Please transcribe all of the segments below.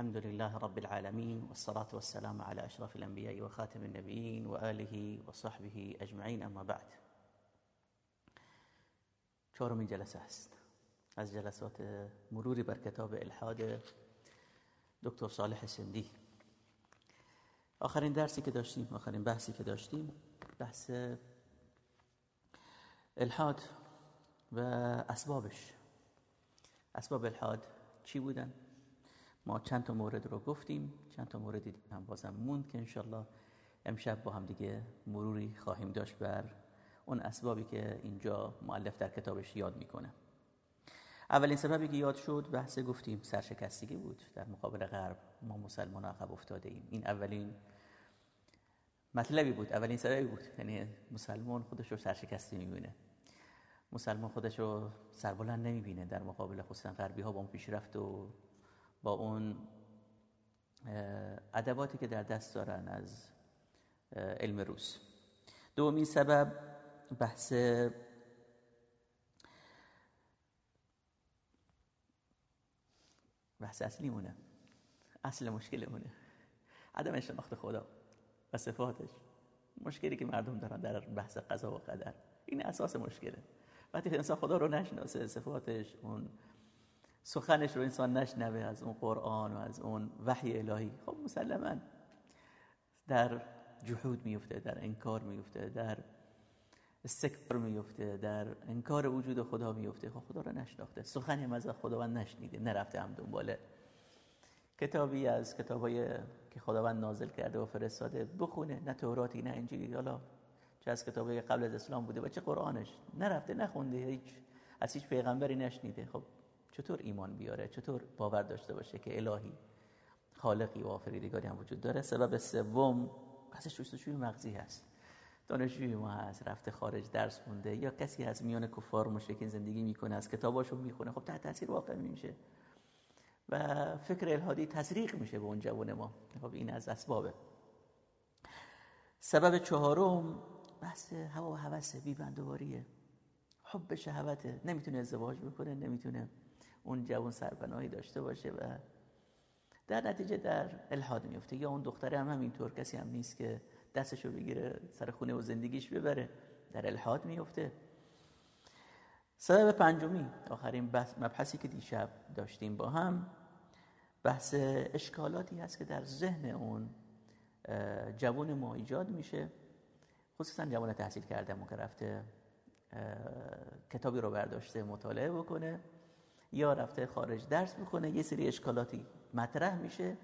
الحمد لله رب العالمين والصلاة والسلام على أشرف الأنبياء وخاتم النبيين وآله وصحبه أجمعين أما بعد. چهارمین جلسة است از جلسات مروری بر کتاب الحاد دکتر صالح درسی که داشتیم آخرین بحثی که داشتیم بحث الحاد و اسبابش. اسباب الحاد چی بودن؟ ما چند تا مورد رو گفتیم چند تا مورد دیگه هم بازم موند که انشالله امشب با هم دیگه مروری خواهیم داشت بر اون اسبابی که اینجا معلف در کتابش یاد می‌کنه. اولین سببی که یاد شد بحث گفتیم سرشکستگی بود. در مقابل غرب ما مسلمان عقب افتاده ایم این اولین مطلبی بود اولین سببی بود. یعنی مسلمان خودش رو سرشکسته می‌بینه. مسلمان خودش رو سربلند نمی‌بینه. در مقابل خصوصا غربی ها با اون پیشرفت و با اون ادواتی که در دست دارن از علم روس. دومین سبب بحث بحث اصلی مونه اصل مشکل مونه عدم شناخت خدا و صفاتش. مشکلی که مردم دارن در بحث قضا و قدر. این اساس مشکله. وقتی انسان خدا رو نشناسه صفاتش اون سخنش رو انسان نشنوه از اون قرآن و از اون وحی الهی. خب مسلما در جحود میفته در انکار میفته در استکبار میفته در انکار وجود خدا میفته خب خدا رو نشناخته. سخنی از خداوند نشنیده نرفته هم دنباله کتابی از کتابای که خداوند نازل کرده و فرستاده. بخونه نه توراتی نه انجیلی حالا چه از کتابای قبل از اسلام بوده و چه قرآنش. نرفته نخونده. هیچ از هیچ پیغمبری نشنیده. خب چطور ایمان بیاره؟ چطور باور داشته باشه که الهی خالقی و آفریدگاری هم وجود داره؟ سبب سوم پس جستجوی مغزی هست. دانشجوی ما هست رفته خارج درس خونده. یا کسی از میان کفار و مشرکین زندگی می‌کنه از کتاباشو می‌خونه. خب تحت تاثیر واقع میشه. و فکر الهادی تزریق میشه به اون جوان ما. خب این از اسبابه. سبب چهارم بحث هوا و هوس بی بندواریه حب شهوته. نمی‌تونه ازدواج بکنه نمی‌تونه اون جوان سرپناهی داشته باشه و در نتیجه در الحاد میفته. یا اون دختره هم همینطور کسی هم نیست که دستشو بگیره سر خونه و زندگیش ببره. در الحاد میفته. سبب پنجمی آخرین مبحثی که دیشب داشتیم با هم بحث اشکالاتی هست که در ذهن اون جوان ما ایجاد میشه. خصوصا جوان تحصیل کرده که رفته کتابی رو برداشته مطالعه بکنه. یا رفته خارج درس می‌کنه یه سری اشکالاتی مطرح میشه.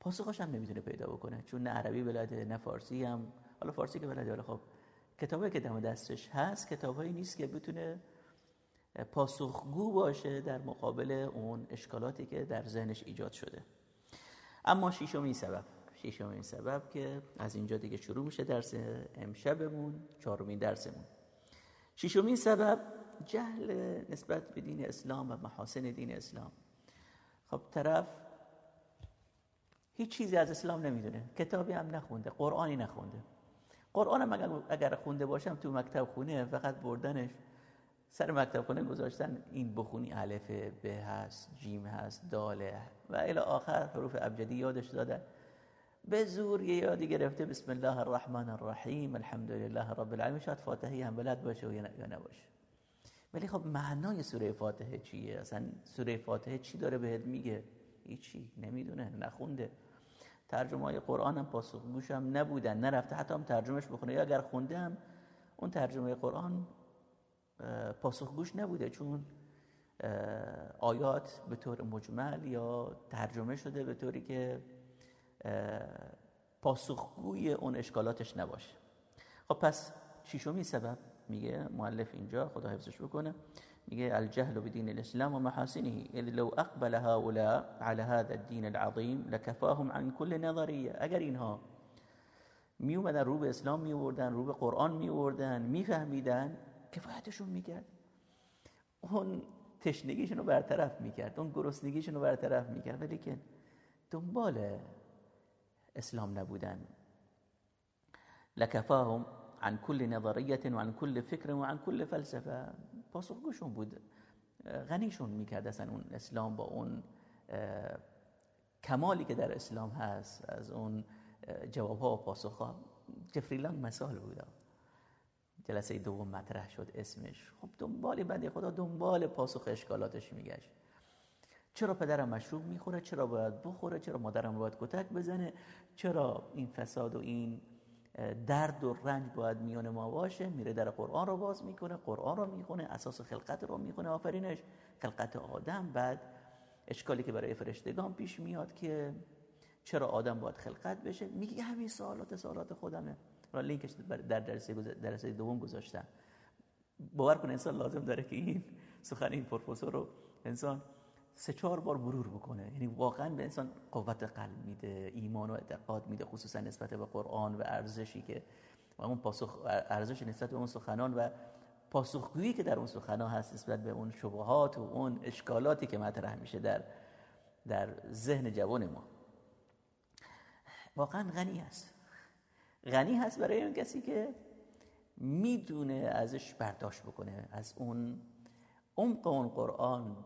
پاسخش هم نمی‌تونه پیدا بکنه چون نه عربی بلده نه فارسی هم. حالا فارسی که بلده حالا خب کتابی که دم دستش هست کتابایی نیست که بتونه پاسخگو باشه در مقابل اون اشکالاتی که در ذهنش ایجاد شده. اما شیشمین سبب شیشمین سبب که از اینجا دیگه شروع میشه درس امشبمون چهارمین درسمون. شیشمین سبب جهل نسبت به دین اسلام و محاسن دین اسلام. خب طرف هیچ چیزی از اسلام نمی‌دونه. کتابی هم نخونده قرآنی نخونده. قرآن هم اگر خونده باشم تو مکتب خونه فقط بردنش. سر مکتب خونه گذاشتن این بخونی الف به هست جیم هست داله و الی آخر حروف ابجدی یادش داده. به زور یه یادی گرفته بسم الله الرحمن الرحیم الحمد لله رب العالمین. شاید فاتحی هم بلد باشه و یا نباشه. ولی خب معنای سوره فاتحه چیه؟ اصلا سوره فاتحه چی داره بهت میگه؟ هیچی نمی‌دونه نخونده. ترجمه های قرآن هم پاسخگوش هم نبودن نرفته حتی هم ترجمهش بخونه. یا اگر خونده هم اون ترجمه قرآن پاسخگوش نبوده چون آیات به طور مجمل یا ترجمه شده به طوری که پاسخگوی اون اشکالاتش نباشه. خب پس شیشمی سبب میگه مؤلف اینجا خدا حفظش بکنه میگه الجهل بدین الاسلام و محاسنه لو اقبل هؤلاء على هذا الدين العظيم لكفاهم عن كل نظریه. اگر اینها می اومدن رو به اسلام می آوردن رو به قرآن می آوردن می فهمیدن کفایتشون می‌کرد. اون تشنگیشون رو برطرف می‌کرد اون گرسنگیشون رو برطرف می‌کرد. ولی که دنبال اسلام نبودن. لکفاهم عن كل نظریت و عن كل فکر و عن كل فلسفه پاسخگوشون بود. غنیشون می‌کرد اصلا اون اسلام با اون کمالی که در اسلام هست از اون جواب ها و پاسخ ها جفری لانگ مثال بود. جلسه دوم مطرح شد اسمش. خب دنبال بنده خدا دنبال پاسخ اشکالاتش میگشت. چرا پدرم مشروب می‌خوره؟ چرا باید بخوره؟ چرا مادرم باید کتک بزنه؟ چرا این فساد و این درد و رنج باید میان ما باشه میره در قرآن رو باز می‌کنه قرآن رو می‌خونه اساس خلقت رو می‌خونه آفرینش. خلقت آدم بعد اشکالی که برای فرشتگان پیش میاد که چرا آدم باید خلقت بشه؟ میگه همین سوالات سوالات خودمه. را لینکش در درس درس دوم گذاشتم. باور کن انسان لازم داره که این سخن این پروفسور رو انسان سه چهار بار مرور بکنه. یعنی واقعا به انسان قوت قلب میده ایمان و اعتقاد میده خصوصا نسبت به قرآن و ارزشی که و اون پاسخ ارزش نسبت به اون سخنان و پاسخگویی که در اون سخنان هست نسبت به اون شبهات و اون اشکالاتی که مطرح میشه در در ذهن جوان ما. واقعا غنی است. غنی هست برای اون کسی که می‌دونه ازش برداشت بکنه از اون عمق اون قرآن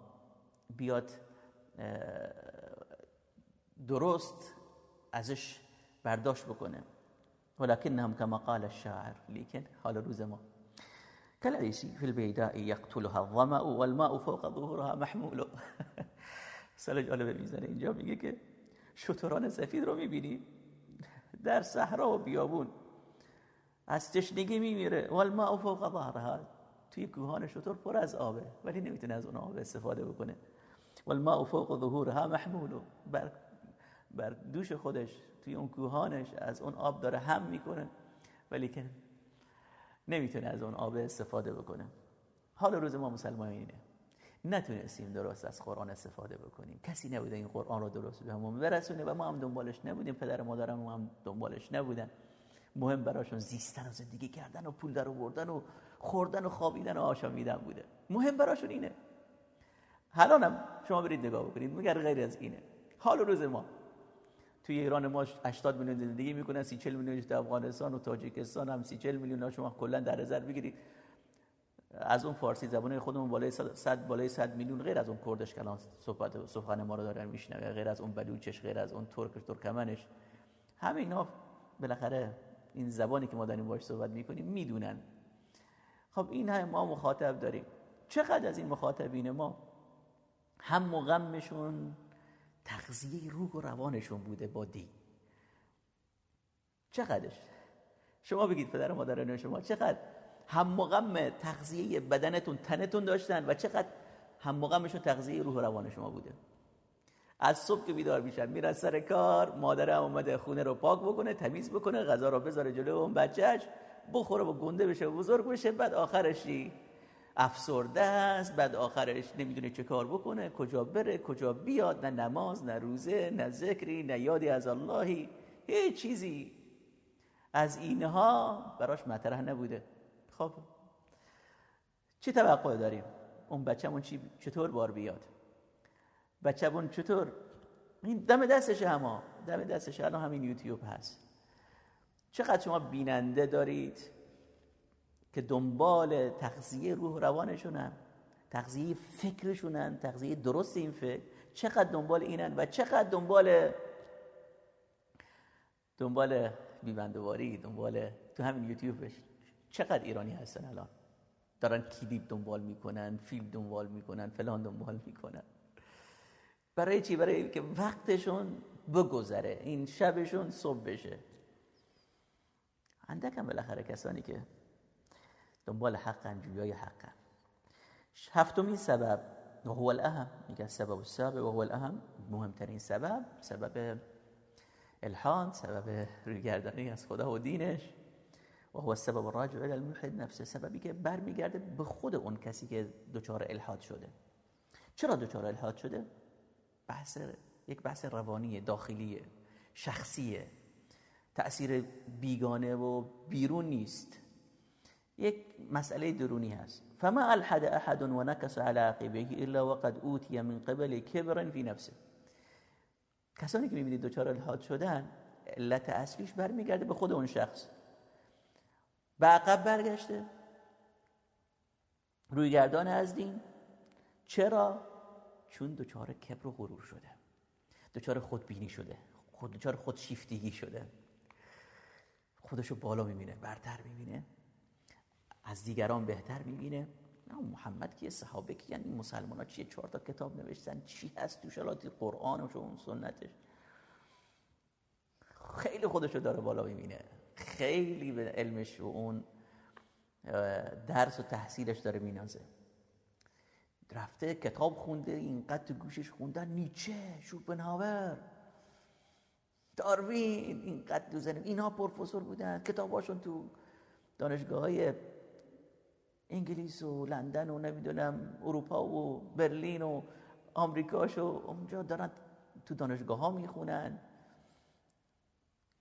بیاد درست ازش برداشت بکنه. ولكنهم كما قال الشاعر لیکن حال روز ما. كالعيش في البيداء يقتلها الظمأ والماء فوق ظهورها محمول. سال جالبه می‌زنه اینجا میگه که شتران سفید رو می‌بینی در صحرا و بیابون. از تشنگی میمیره. والماء فوق ظهرها. توی کوهان شطور پر از آبه. ولی نمی‌تونه از اون آب استفاده بکنه. والماء فوق ظهورها محمول. بر, بر دوش خودش توی اون کوهانش از اون آب داره هم می‌کنه ولی که نمی‌تونه از اون آب استفاده بکنه. حال روز ما مسلمان اینه. نتونستیم درست از قرآن استفاده بکنیم. کسی نبوده این قرآن رو درست به همون برسونه و ما هم دنبالش نبودیم. پدر و مادرم هم دنبالش نبودن. مهم براشون زیستن و زندگی کردن و پول در آوردن و خوردن و خوابیدن و آشامیدن بوده. مهم براشون اینه. هم شما برید نگاه بکنید. مگر غیر از اینه. حال روز ما. توی ایران ما 80 میلیون زندگی می‌کنن 30 40 میلیون تو افغانستان و تاجیکستان هم 30 40 میلیون شما کلا در نظر بگیرید. از اون فارسی زبان خودمون بالای 100 بالای 100 میلیون غیر از اون کردش کلان صحبت سخن ما رو دارن میشنوه. غیر از اون بلوچش غیر از اون ترک ترکمنش. همه اینا بالاخره این زبانی که ما داریم باش صحبت می‌کنیم می‌دونن. خب این هم ما مخاطب داریم. چقدر از این مخاطبین ما هم و غمشون تغذیه روح و روانشون بوده با دین چقدرش؟ شما بگید پدر و مادران شما چقدر هم و غم تغذیه بدنتون تنتون داشتن و چقدر هم و غمشون تغذیه روح و روان شما بوده؟ از صبح که بیدار میشن میرن سر کار مادر اومده خونه رو پاک بکنه تمیز بکنه غذا رو بذاره جلو اون بچهش بخوره و گنده بشه بزرگ بشه بعد آخرشی افسرده است بعد آخرش نمی‌دونه چه کار بکنه کجا بره کجا بیاد نه نماز نه روزه نه ذکری نه یادی از اللهی هیچ چیزی. از اینها براش مطرح نبوده. خب چی توقع داریم؟ اون بچه‌مون چطور بار بیاد؟ بچه‌مون چطور؟ این دم دستش هما دم دستش الان همین یوتیوب هست. چقدر شما بیننده دارید؟ که دنبال تغذیه روح روانشونن تغذیه فکرشونن تغذیه درست این فکر. چقدر دنبال اینن و چقدر دنبال دنبال بیبندواری دنبال تو همین یوتیوبش چقدر ایرانی هستن الان؟ دارن کلیپ دنبال می‌کنن فیلم دنبال می‌کنن فلان دنبال می‌کنن. برای چی؟ برای که وقتشون بگذره. این شبشون صبح بشه. اندک هم بالاخره کسانی که دنبال حقن جویای حقن. هفتمین سبب و هو الاهم میگه سبب السابع و هو الاهم مهمترین سبب سبب الحان سبب رویگردانی از خدا و دینش. و هو السبب الراجع الى الملحد نفسه سببی که برمیگرده به خود اون کسی که دچار الحاد شده. چرا دچار الحاد شده؟ بحث یک بحث روانی داخلی شخصیه. تأثیر بیگانه و بیرون نیست. یک مسئله درونی هست. فما الحد احد و نکس على عقبه الا وقد اوتی من قبل کبر فی نفسه. کسانی که می‌بینید دوچار الحاد شدن علت اصلیش برمیگرده به خود اون شخص. به عقب برگشته. روی گردان از دین. چرا؟ چون دچار کبر و غرور شده. دچار خودبینی شده. خود دچار خودشیفتگی شده. خودشو بالا می‌بینه برتر می‌بینه. از دیگران بهتر می‌بینه. نه محمد که صحابه که یعنی مسلمان ها چیه؟ چهار تا کتاب نوشتن. چی هست تو شلاتی قرآن و اون سنتش؟ خیلی خودشو داره بالا می‌بینه. خیلی به علمش و اون درس و تحصیلش داره مینازه. رفته کتاب خونده اینقدر تو گوشش خوندن. نیچه شوپنهاور داروین اینقدر دوزنه اینها پروفسور بودن. کتاباشون تو دانشگاه های انگلیس و لندن و نمی‌دونم اروپا و برلین و آمریکاش و اونجا دارن تو دانشگاه ها می‌خونن.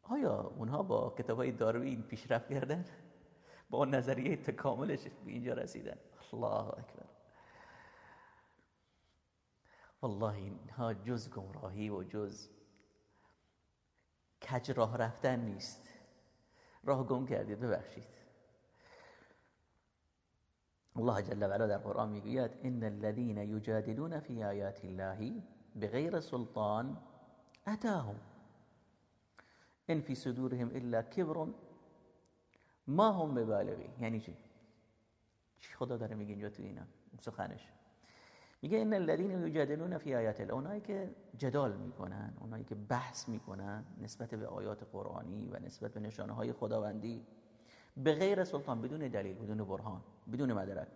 آیا اونها با کتاب های داروین پیشرفت کردن؟ با نظریه تکاملش به اینجا رسیدن. الله اکبر. والله اینها جز گمراهی و جز کج راه رفتن نیست. راه گم کردید ببخشید. الله جل وعلا در قرآن می‌گوید ان الذين يجادلون في آیات الله بغیر سلطان اتاهم ان في صدورهم الا كبر ما هم ببالغی یعنی چی؟ چی خدا داره میگه اینجا تو اینا؟ سخنش. میگه ان الذين یجادلون فی آیات الله اونایی که جدال می‌کنن اونایی که بحث می‌کنن نسبت به آیات قرآنی و نسبت به نشانه های خداوندی به غیر سلطان بدون دلیل بدون برهان بدون مدرک.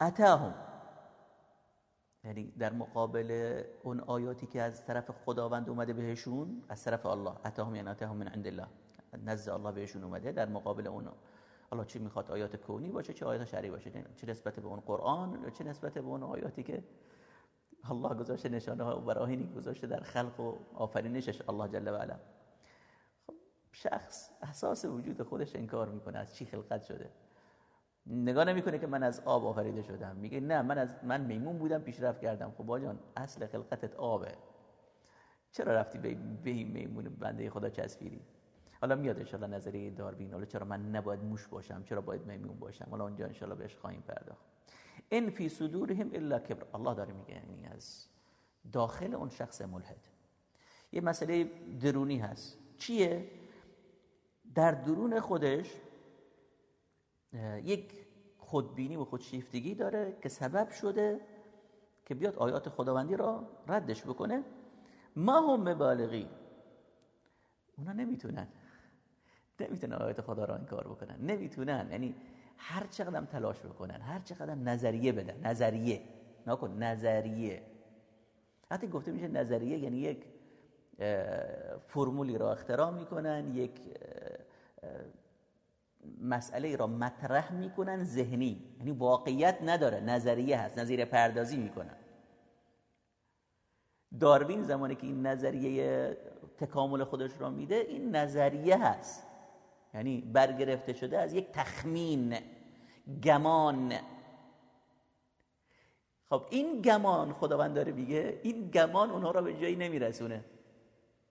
اتاهم. یعنی در مقابل اون آیاتی که از طرف خداوند اومده بهشون از طرف الله. اتاهم یعنی اتاهم من عند الله. نزد الله بهشون اومده. در مقابل اون الله چی می‌خواد؟ آیات کونی باشه چه آیات شرعی باشه؟ چه نسبت به اون قرآن چه نسبت به اون آیاتی که الله گذاشته نشانه ها و براهینی گذاشته در خلق و آفرینشش الله جل و علا. شخص احساس وجود خودش انکار می‌کنه از چی خلقت شده. نگاه نمی‌کنه که من از آب آفریده شدم. میگه نه من از من میمون بودم پیشرفت کردم. خب باجان اصل خلقتت آبه. چرا رفتی به این میمون بنده خدا چسبیری حالا میاد ان نظریه داروین. حالا چرا من نباید موش باشم؟ چرا باید میمون باشم؟ حالا اونجا ان بهش خواهیم پرداخت. ان فی صدورهم الا کبر. الله داره میگه یعنی از داخل اون شخص ملحد. یه مسئله درونی هست. چیه؟ در درون خودش یک خودبینی و خودشیفتگی داره که سبب شده که بیاد آیات خداوندی را ردش بکنه. ما هم مبالغی اونا نمی‌تونن. نمی‌تونن آیات خدا را کار بکنن. نمی‌تونن. یعنی هر چقدر تلاش بکنن هر چقدر نظریه بدن. نظریه. نکن نظریه. حتی گفته میشه نظریه یعنی یک فرمولی را اختراع می‌کنن یک مسئله را مطرح می‌کنن ذهنی. یعنی واقعیت نداره نظریه هست نظریه پردازی می‌کنن. داروین زمانی که این نظریه تکامل خودش را میده این نظریه هست. یعنی برگرفته شده از یک تخمین گمان. خب این گمان خداوند داره میگه این گمان اونها را به جایی نمیرسونه.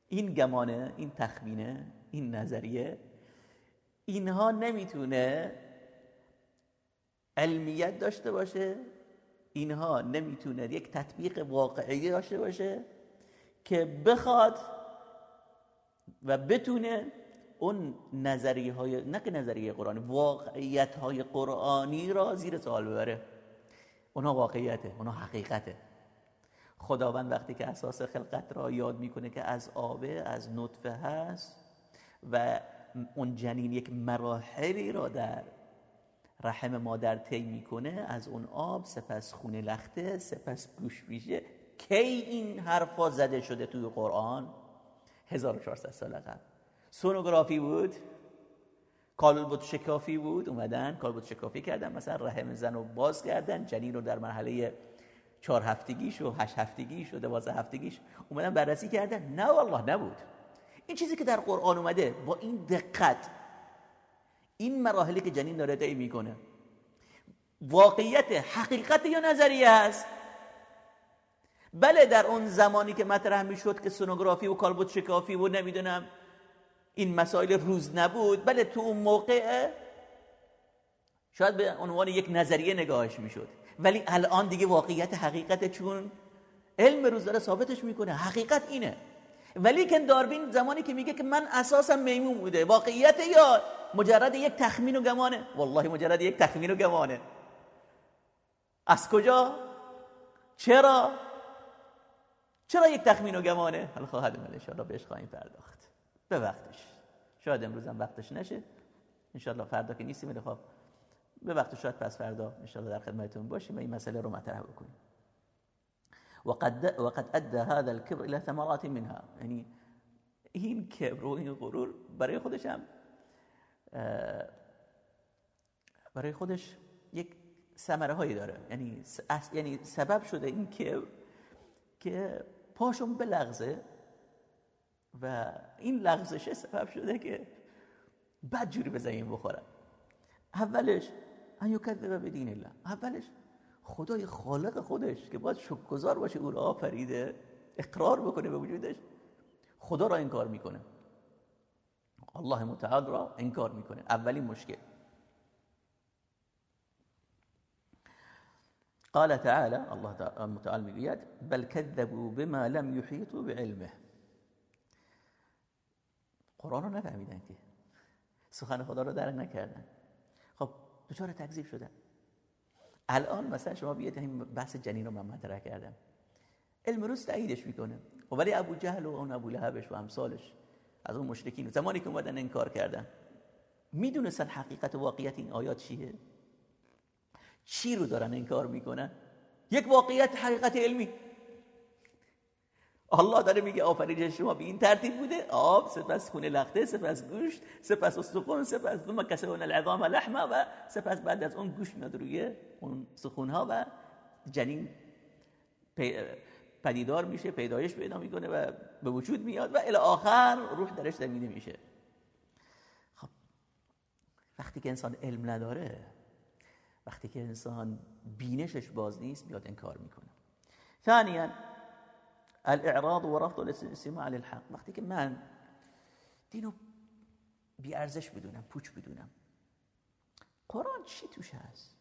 این گمانه این تخمینه این نظریه اینها نمی‌تونه علمیت داشته باشه اینها نمی‌تونه یک تطبیق واقعی داشته باشه که بخواد و بتونه اون نظریه های نه که نظریه قرآنی واقعیت های قرآنی را زیر سوال ببره. اونها واقعیته اونها حقیقته. خداوند وقتی که اساس خلقت را یاد می‌کنه که از آبه از نطفه هست و اون جنین یک مراحلی را در رحم مادر طی می‌کنه از اون آب سپس خونه لخته سپس گوش میشه. کی این حرفا زده شده توی قرآن؟ 1400 سال قبل. سونوگرافی بود. کالبوت شکافی بود. اومدن کالبوت شکافی کردن. مثلا رحم زن رو باز کردن. جنین رو در مرحله چهار هفتگیش و هشت هفتگیش و دوازده هفتگیش اومدن بررسی کردن. نه والله نبود. این چیزی که در قرآن اومده با این دقت این مراحلی که جنین داره طی می‌کنه. واقعیت حقیقت یا نظریه هست؟ بله در اون زمانی که مطرح می‌شد که سونوگرافی و کالبوت شکافی و نمی‌دونم این مسائل روز نبود بله تو اون موقع شاید به عنوان یک نظریه نگاهش می‌شد. ولی الان دیگه واقعیت حقیقت چون علم روز داره ثابتش می‌کنه. حقیقت اینه. ولی داروین زمانی که میگه که من اساسا میمون بوده. واقعیت یا مجرد یک تخمین و گمانه؟ والله مجرد یک تخمین و گمانه. از کجا؟ چرا؟ چرا یک تخمین و گمانه؟ حالا خواهد من انشاءالله بهش خواهیم پرداخت. به وقتش شاید امروز هم وقتش نشه. انشاءالله فردا که نیستیم خب به وقت شاید پس فردا انشاءالله در خدمتتون باشیم و این مسئله رو مطرح بکنیم. وقد وقد ادى هذا الكبر الى ثمرات منها. یعنی این کبر و این غرور برای خودش هم برای خودش یک ثمره هایی داره. یعنی یعنی سبب شده این کبر که پاشون بلغزه و این لغزشه سبب شده که بد جوری به زمین بخورن اولش ان یکذب به دین الله. اولش خدای خالق خودش که باید شکرگزار باشه او را آفریده اقرار بکنه به وجودش خدا را انکار می‌کنه. الله متعال را انکار می‌کنه. اولین مشکل. قال تعالى الله متعال می‌گوید بل كذبوا بما لم يحيطوا بعلمه. قرآن رو نفهمیدن که. سخن خدا رو درک نکردن. خب دچار تکذیب شدن. الان مثلا شما بیاید این بحث جنین رو من مطرح کردم. علم روز تاییدش می‌کنه. خب ولی ابو جهل و اون ابو لهبش و امثالش از اون مشرکین. زمانی که اومدن انکار کردن. می‌دونستن حقیقت واقعیت این آیات چیه؟ چی رو دارن انکار می‌کنن؟ یک واقعیت حقیقت علمی. الله داره میگه آفرینش شما به این ترتیب بوده. آب سپس خونه لخته سپس گوشت سپس استخون سپس ثم کسبون العظام لحمه و سپس بعد از اون گوشت میاد روی اون سخون ها و جنین پدیدار میشه پیدایش پیدا می‌کنه و به وجود میاد و الی آخر روح درش زمینه میشه. خب وقتی که انسان علم نداره وقتی که انسان بینشش باز نیست میاد انکار می‌کنه. ثانیا الاعراض و رفض الاستماع للحق. وقتی که من دینو بی ارزش بدونم پوچ بدونم قرآن چی توش هست؟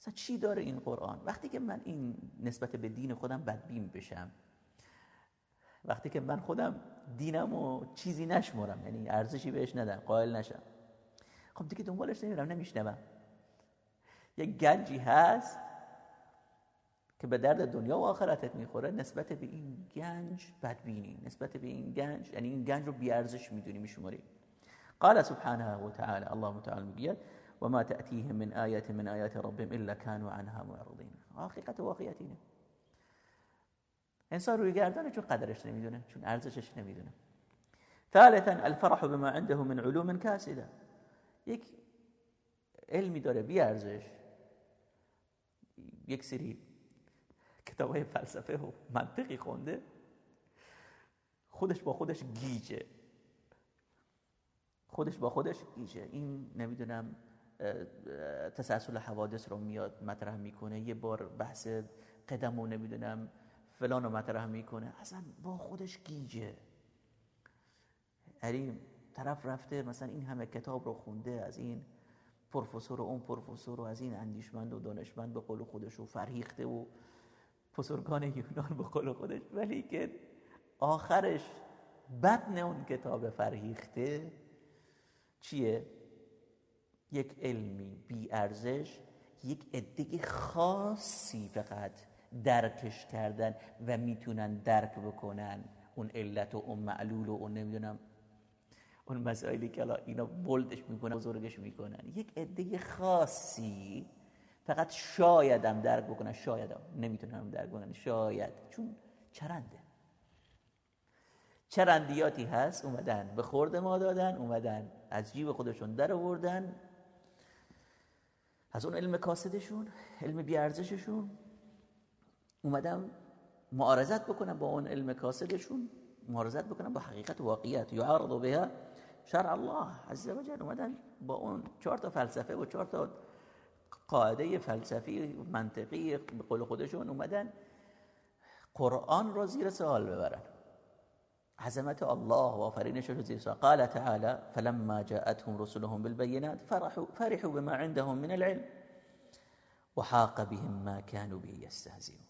مثلا چی داره این قرآن؟ وقتی که من این نسبت به دین خودم بدبین بشم وقتی که من خودم دینم و چیزی نشمرم یعنی ارزشی بهش ندم قائل نشم. خب دیگه دنبالش نمیرم نمیشنوم. یک گنجی هست که به درد دنیا و آخرتت می‌خوره نسبت به این گنج بدبینی نسبت به این گنج یعنی این گنج رو بیارزش می‌دونی میشماری. قال سبحانه و تعالی الله متعال میگه و ما تأتیهم من آیت من آیات ربهم الا كانوا عنها معرضین. حقیقت واقعیت اینه. انسان روی گردانه چون قدرش نمی‌دونه چون ارزشش نمی‌دونه. ثالثا الفرح بما عنده من علوم کاسده. یک علمی داره بی ارزش یک سری کتاب های فلسفه و منطقی خونده. خودش با خودش گیجه. خودش با خودش گیجه. این نمی‌دونم تسلسل حوادث رو میاد مطرح می‌کنه. یه بار بحث قدم رو نمی‌دونم فلان رو مطرح می‌کنه. اصلا با خودش گیجه. یعنی طرف رفته مثلا این همه کتاب رو خونده از این پروفسور و اون پروفسور و از این اندیشمند و دانشمند به قول خودش و فرهیخته و بزرگان یونان به قول خودش ولی که آخرش بدن اون کتاب فرهیخته چیه؟ یک علمی بی ارزش یک عده خاصی فقط درکش کردن و می‌تونن درک بکنن اون علت و اون معلول و اون نمی‌دونم اون مسائلی که الان اینا بلدش می‌کنن بزرگش می‌کنن یک عده خاصی فقط شایدم درک بکنن شایدم نمی‌تونم درک بکنن. شاید. چون چرنده. چرندیاتی هست اومدن به خورد ما دادن اومدن از جیب خودشون در آوردن. از اون علم کاسدشون علم بیارزششون. اومدن معارضت بکنن با اون علم کاسدشون. معارضت بکنن با حقیقت واقعیت. یعارض بها شرع الله عز وجل اومدن با اون چهار تا فلسفه و چهار تا قاعده فلسفی منطقی به قول خودشون اومدن قرآن را زیر سوال ببرن. عظمت الله و آفرینش رو زیر سوال. قال تعالی فلما جاءتهم رسلهم بالبينات فرحوا فرحوا بما عندهم من العلم. وحاق بهم ما كانوا به يستهزئون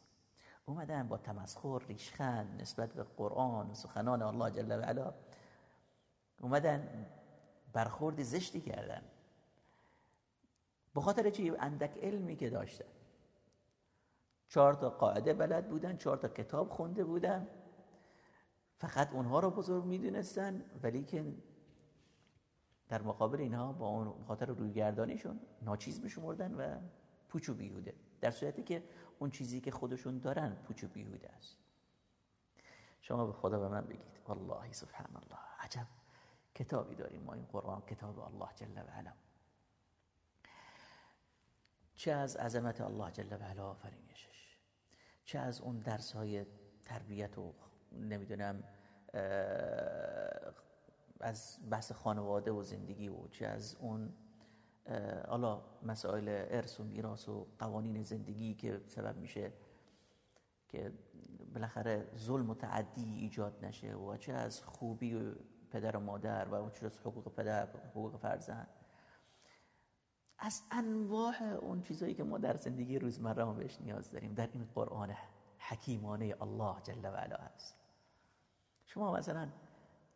اومدن با تمسخر ریشخند نسبت به قرآن و سخنان الله جل و علا. اومدن برخورد زشتی کردن. به خاطر چی؟ اندک علمی که داشتن. چهار تا قاعده بلد بودن چهار تا کتاب خونده بودن. فقط اونها رو بزرگ می‌دونستن ولی که در مقابل اینها با اون خاطر رویگردانیشون ناچیز میشمردن و پوچ و بیهوده. در صورتی که اون چیزی که خودشون دارن پوچ و بیهوده است. شما به خدا به من بگید. والله سبحان الله. عجب کتابی داریم ما این قرآن کتاب الله جل و علا. چه از عظمت الله جل و علا آفرینشش. چه از اون درس های تربیت و نمی‌دونم از بحث خانواده و زندگی و چه از اون حالا مسائل ارث و میراث و قوانین زندگی که سبب میشه که بالاخره ظلم و تعدی ایجاد نشه و چه از خوبی پدر و مادر و چه از حقوق پدر حقوق فرزند. از انواع اون چیزایی که ما در زندگی روزمره ما بهش نیاز داریم در این قرآن حکیمانه الله جل و علا هست. شما مثلا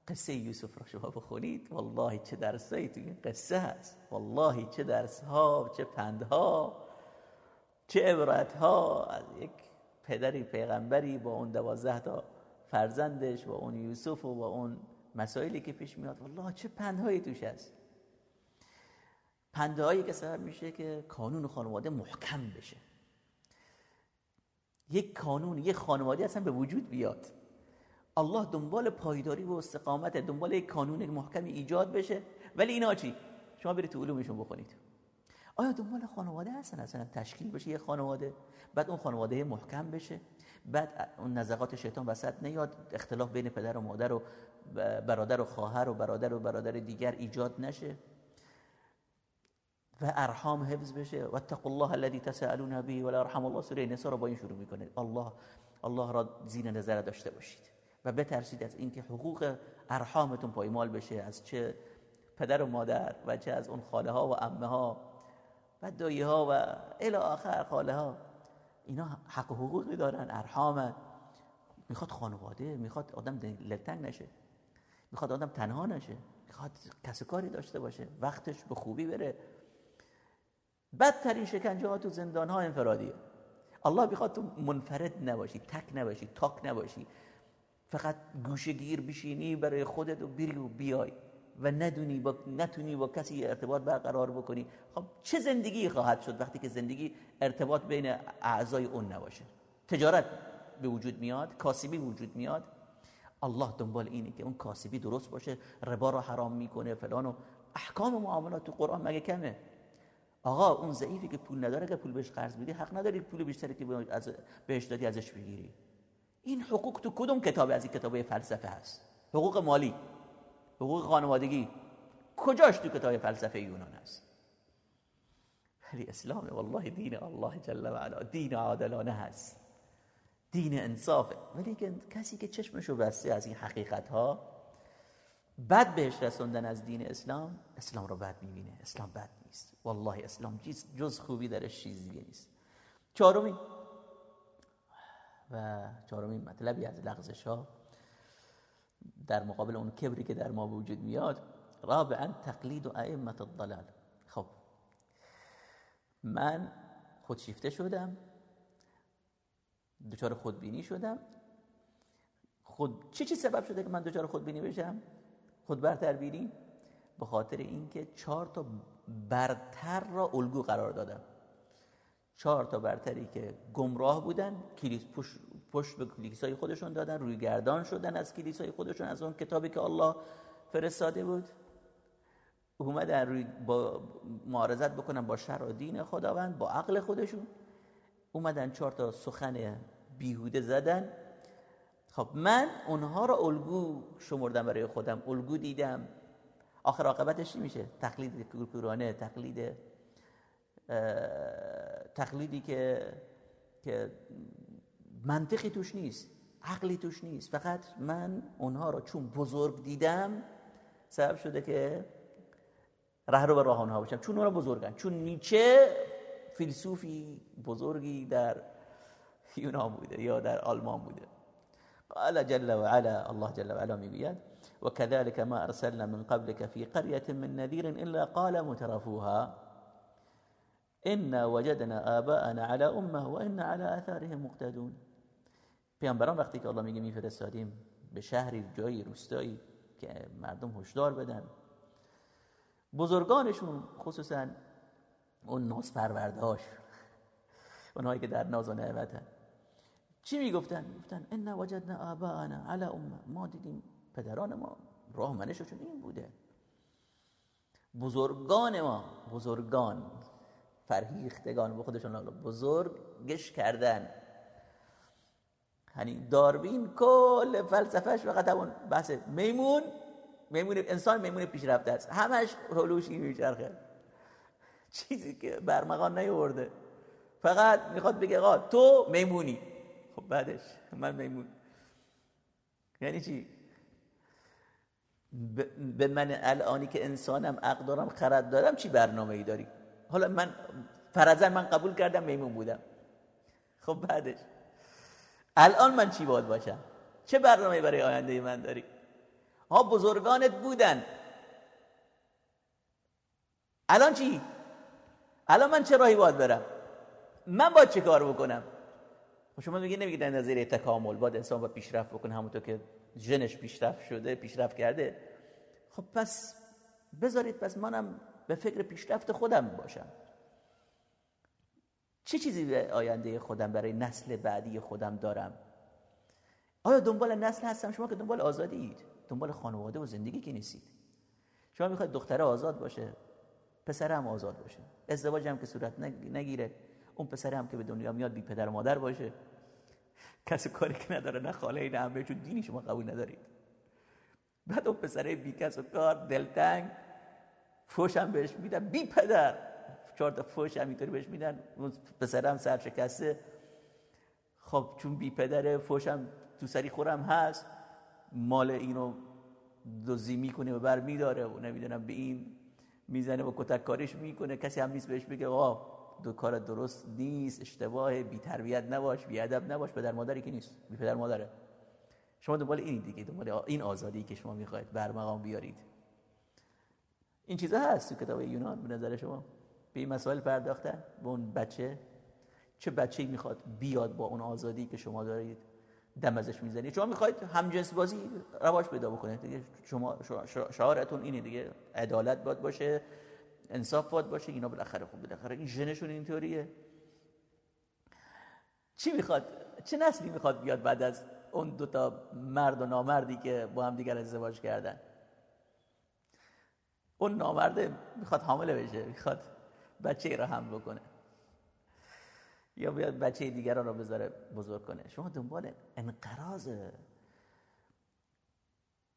قصه یوسف را شما بخونید والله چه درسایی تو این قصه هست. والله چه درس ها چه پندها چه عبرت ها از یک پدری پیغمبری با اون دوازده تا فرزندش با اون یوسف و با اون مسائلی که پیش میاد والله چه پندهایی توش هست. پندهایی که سبب میشه که کانون خانواده محکم بشه. یک کانون یک خانواده اصلا به وجود بیاد. الله دنبال پایداری و استقامت دنبال یک کانون محکمی ایجاد بشه. ولی اینا چی؟ شما برید تو علومشون بخونید. آیا دنبال خانواده هستن؟ اصلا تشکیل بشه یه خانواده بعد اون خانواده محکم بشه. بعد اون نزغات شیطان وسط نیاد اختلاف بین پدر و مادر و برادر و خواهر و برادر و برادر دیگر ایجاد نشه. و ارحام حفظ بشه. و اتقوا الله الذي تساءلون به ولا ارحم الله. سوره نساء رو با این شروع می‌کنه الله الله را زین نظر داشته باشید و بترسید از اینکه حقوق ارحامتون پایمال بشه از چه پدر و مادر و چه از اون خاله ها و امه ها و دایی ها و الی آخر خاله ها اینا حق و حقوقی دارن. ارحام می‌خواد خانواده می‌خواد آدم دلتنگ نشه. می‌خواد آدم تنها نشه. می‌خواد کسی کاری داشته باشه. وقتش به خوبی بره. بدترین شکنجه ها تو زندان ها انفرادیه. الله می‌خواد تو منفرد نباشی تک نباشی تاک نباشی. فقط گوشه گیر بشینی برای خودت و بری و بیای. و ندونی با نتونی با کسی ارتباط برقرار بکنی. خب چه زندگی خواهد شد وقتی که زندگی ارتباط بین اعضای اون نباشه؟ تجارت به وجود میاد کاسبی وجود میاد. الله دنبال اینه که اون کاسبی درست باشه ربا رو حرام می‌کنه فلان و احکام معاملات تو قرآن مگه کمه؟ آقا اون ضعیفی که پول نداره که پول بهش قرض بدی حق نداری پول بیشتری که از بهش دادی ازش بگیری. این حقوق تو کدوم کتاب از این کتاب فلسفه هست؟ حقوق مالی حقوق خانوادگی. کجاش تو کتاب فلسفه یونان هست؟ ولی اسلام والله دین الله جل و دین عادلانه هست. دین انصافه ولی کسی که چشمشو بسته از این حقیقت ها بد بهش رسوندن از دین اسلام اسلام رو بد می‌بینه. اسلام بد نیست. والله اسلام جز خوبی درش چیزی نیست. چهارمی و چهارمین مطلبی از لغزش ها در مقابل اون کبری که در ما وجود میاد رابعا تقلید و ائمه الضلال. خب. من خودشیفته شدم. دچار خودبینی شدم. خود چی چی سبب شده که من دچار خودبینی بشم؟ خود برتر بینی به خاطر اینکه چهار تا برتر را الگو قرار دادم چهار تا برتری که گمراه بودن کلیس پشت, پشت به کلیسای خودشون دادن روی گردان شدن از کلیسای خودشون از اون کتابی که الله فرستاده بود. اومدن روی با معارضت بکنن با شر و دین خداوند با عقل خودشون. اومدن چهار تا سخن بیهوده زدن. خب من اونها رو الگو شمردم برای خودم الگو دیدم. آخر عاقبتش چی میشه؟ تقلید کورکورانه تقلید تقلیدی که که منطقی توش نیست عقلی توش نیست. فقط من اونها رو چون بزرگ دیدم سبب شده که ره رو به راه آنها باشم. چون اونها بزرگن. چون نیچه فیلسوفی بزرگی در یونان بوده یا در آلمان بوده. قال جل وعلا الله جل وعلا می‌گوید وكذلك ما ارسلنا من قبلك في قرية من نذير الا قال مترفوها إنا وجدنا آباءنا على امه وإنا على آثارهم مقتدون. پیامبران وقتی که الله میگه میفرستادیم به شهری جایی روستایی که مردم هشدار بدن بزرگانشون خصوصا اون ناز پروردهاش اونهایی که در ناز و نعمتن. چی می‌گفتن؟ می‌گفتن ان وجدنا آباءنا على امه ما دیدیم پدران ما راه منششون این بوده. بزرگان ما بزرگان فرهیختگان به خودشون بزرگش کردن. یعنی داروین کل فلسفهش فقط همون بحث میمون میمون انسان میمون پیشرفته است. همش این میچرخه. چیزی که برمغان نیورده فقط می‌خواد بگه آقا تو میمونی. خب بعدش من میمون. یعنی چی؟ به من الانی که انسانم عقل دارم خرد دارم چی برنامه ای داری؟ حالا من فرزن من قبول کردم میمون بودم. خب بعدش. الان من چی باید باشم؟ چه برنامه برای آینده من داری؟ ها بزرگانت بودن. الان چی؟ الان من چه راهی باید برم؟ من باید چه کار بکنم؟ شما میگی نمیگید در نظیر تکامل باید انسان باید پیشرفت بکنه همونطور که ژنش پیشرفت شده پیشرفت کرده. خب پس بذارید پس منم به فکر پیشرفت خودم باشم. چه چیزی به آینده خودم برای نسل بعدی خودم دارم؟ آیا دنبال نسل هستم؟ شما که دنبال آزادی اید دنبال خانواده و زندگی که نیستید. شما می‌خواید دختره آزاد باشه پسر هم آزاد باشه. ازدواج هم که صورت نگیره. اون پسر هم که به دنیا میاد بی پدر و مادر باشه. کسی کاری که نداره نه خاله نه همه چون دینی شما قبول ندارید. بعد اون پسره بی کس و کار دلتنگ فوش هم بهش میدن. بی پدر. چهار تا فوش همینطوری بهش میدن. اون پسرم سرشکسته. خب چون بی پدره فوشم تو سری خورم هست. مال اینو دوزی می‌کنه و بر میداره و نمی‌دونم به این می‌زنه و کتک کارش می‌کنه. کسی هم نیست بهش بگه آقا دو کار درست نیست اشتباه بی تربیت نباش بی ادب نباش پدر مادری که نیست بی پدر مادره. شما دنبال این دیگه دنبال این آزادی که شما می‌خواید بر مقام بیارید. این چیزا هست تو کتاب یونان به نظر شما؟ به این مسائل پرداختن؟ به اون بچه؟ چه بچه‌ای می‌خواد بیاد با اون آزادی که شما دارید؟ دم ازش می‌زنید شما می‌خواید جنس بازی رواج پیدا بکنه دیگه شما شعارتون اینه دیگه. عدالت باید باشه. انصاف باید باشه اینا بالاخره خوب بالاخره این ژنشون اینطوریه چی می‌خواد؟ چه نسلی می‌خواد بیاد بعد از اون دوتا مرد و نامردی که با هم دیگر ازدواج کردن؟ اون نامرده می‌خواد حامله بشه می‌خواد بچه را هم بکنه. یا بیاد بچه دیگران رو بذاره بزرگ کنه. شما دنبال انقراض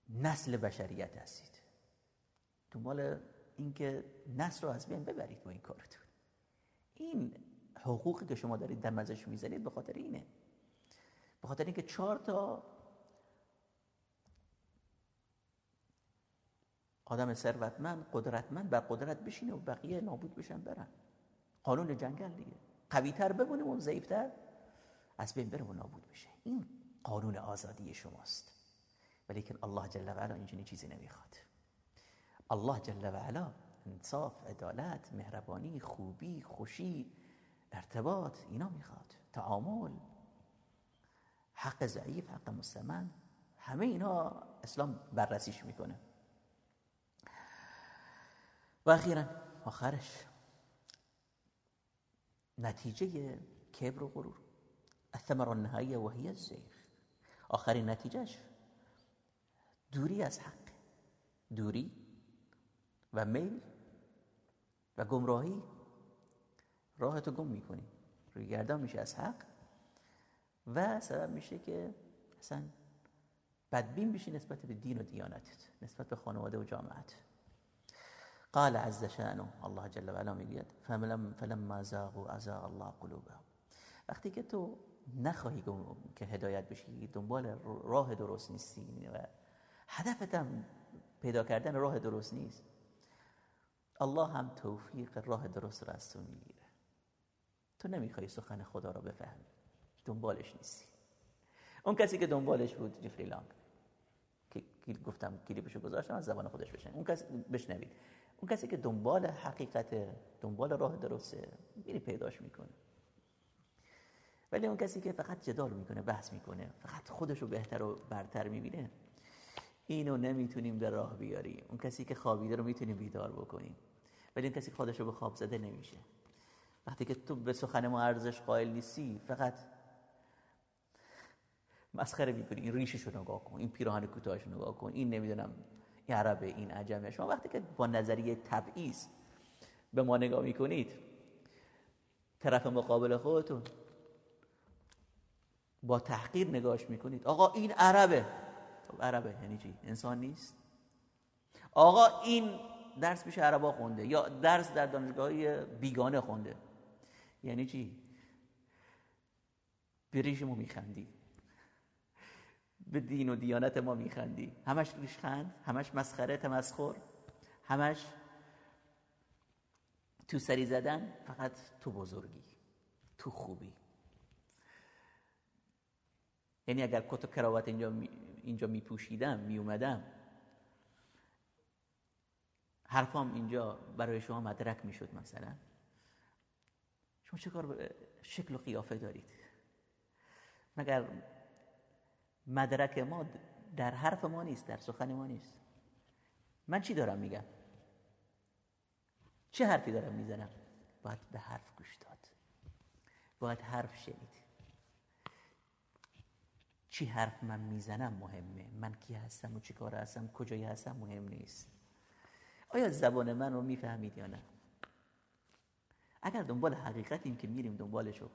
نسل بشریت هستید. دنبال اینکه نسل رو از بین ببرید با این کارتون. این حقوقی که شما دارید دم ازش می‌زنید به خاطر اینه. به خاطر اینکه چهار تا آدم ثروتمند قدرتمند بر قدرت بشینه و بقیه نابود بشن برن. قانون جنگل دیگه. قوی تر بمونه و ضعیفتر از بین بره و نابود بشه. این قانون آزادی شماست. ولی که الله جل و علا اینجوری چیزی نمی‌خواد. الله جل و علا انصاف عدالت مهربانی خوبی خوشی ارتباط اینا می‌خواد. تعامل حق ضعیف حق مستمن همه اینا اسلام بررسیش می‌کنه. و اخیرا آخرش نتیجه کبر و غرور. الثمر النهایه و هی الزیغ آخرین نتیجهش دوری از حق. دوری و میل و گمراهی. راهتو گم می‌کنی. روی گردان میشه از حق. و سبب میشه که اصلا بدبین بشی نسبت به دین و دیانتت نسبت به خانواده و جامعت. قال عز الله جل وعلا می‌گوید فلم فلما زاغوا ازاغ الله قلوبهم. وقتی که تو نخواهی که هدایت بشی دنبال راه درست نیستی و هدفتم پیدا کردن راه درست نیست الله هم توفیق راه درست را از تو می‌گیره. تو نمی‌خوای سخن خدا را بفهمی. دنبالش نیستی. اون کسی که دنبالش بود جفری لانگ. که گفتم کلیپشو گذاشتم از زبان خودش بشن اون کسی بشنوید. اون کسی که دنبال حقیقت دنبال راه درسته میری پیداش می‌کنه. ولی اون کسی که فقط جدال می‌کنه بحث می‌کنه فقط خودش رو بهتر و برتر می‌بینه اینو نمی‌تونیم به راه بیاریم. اون کسی که خوابیده رو می‌تونیم بیدار بکنیم. ولی اون کسی که خودش رو به خواب زده نمیشه. وقتی که تو به سخن ما ارزش قائل نیستی فقط مسخره می‌کنی. این ریشش رو نگاه کن این پیراهن کوتاهش رو نگاه کن. این نمی‌دونم این عربه این عجمه. شما وقتی که با نظریه تبعیض به ما نگاه می‌کنید طرف مقابل خودتون با تحقیر نگاهش می‌کنید. آقا این عربه. خب عربه یعنی چی؟ انسان نیست. آقا این درس پیش عربا خونده یا درس در دانشگاه بیگانه خونده. یعنی چی؟ به ریشمو میخندی. به دین و دیانت ما میخندی. همش ریشخند همش مسخره تمسخر همش تو سری زدن فقط تو بزرگی تو خوبی. یعنی اگر کت و کراوات اینجا می اینجا می پوشیدم می اومدم حرفام اینجا برای شما مدرک می‌شد مثلا. شما چه کار شکل و قیافه دارید؟ مگر مدرک ما در حرف ما نیست در سخن ما نیست؟ من چی دارم میگم؟ چه حرفی دارم می‌زنم؟ باید به حرف گوش داد. باید حرف شنید. چی حرف من می‌زنم مهمه؟ من کی هستم و چی کار هستم؟ کجایی هستم؟ مهم نیست. آیا زبان من رو می‌فهمید یا نه؟ اگر دنبال حقیقتیم که میریم دنبالشو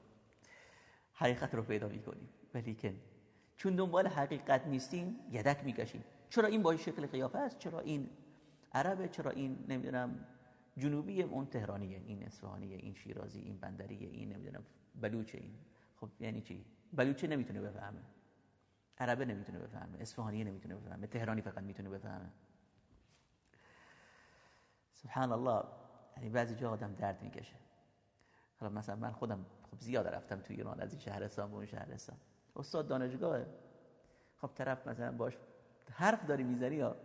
حقیقت رو پیدا می‌کنیم. ولی که چون دنبال حقیقت نیستیم یدک می‌کشیم. چرا این با شکل قیافه است؟ چرا این عربه؟ چرا این نمی‌دونم جنوبی اون تهرانیه این اصفهانیه این شیرازی این بندریه این نمی‌دونم بلوچه این. خب یعنی چی؟ بلوچه نمی‌تونه بفهمه. عربه نمی‌تونه بفهمه. اصفهانی نمی‌تونه بفهمه. تهرانی فقط می‌تونه بفهمه. سبحان الله یعنی بعضی جا آدم درد می‌کشه. حالا مثلا من خودم خب زیاد رفتم توی ایران از این شهرستان به اون شهرستان. استاد دانشگاه خب طرف مثلا باش حرف داری می‌زنی یا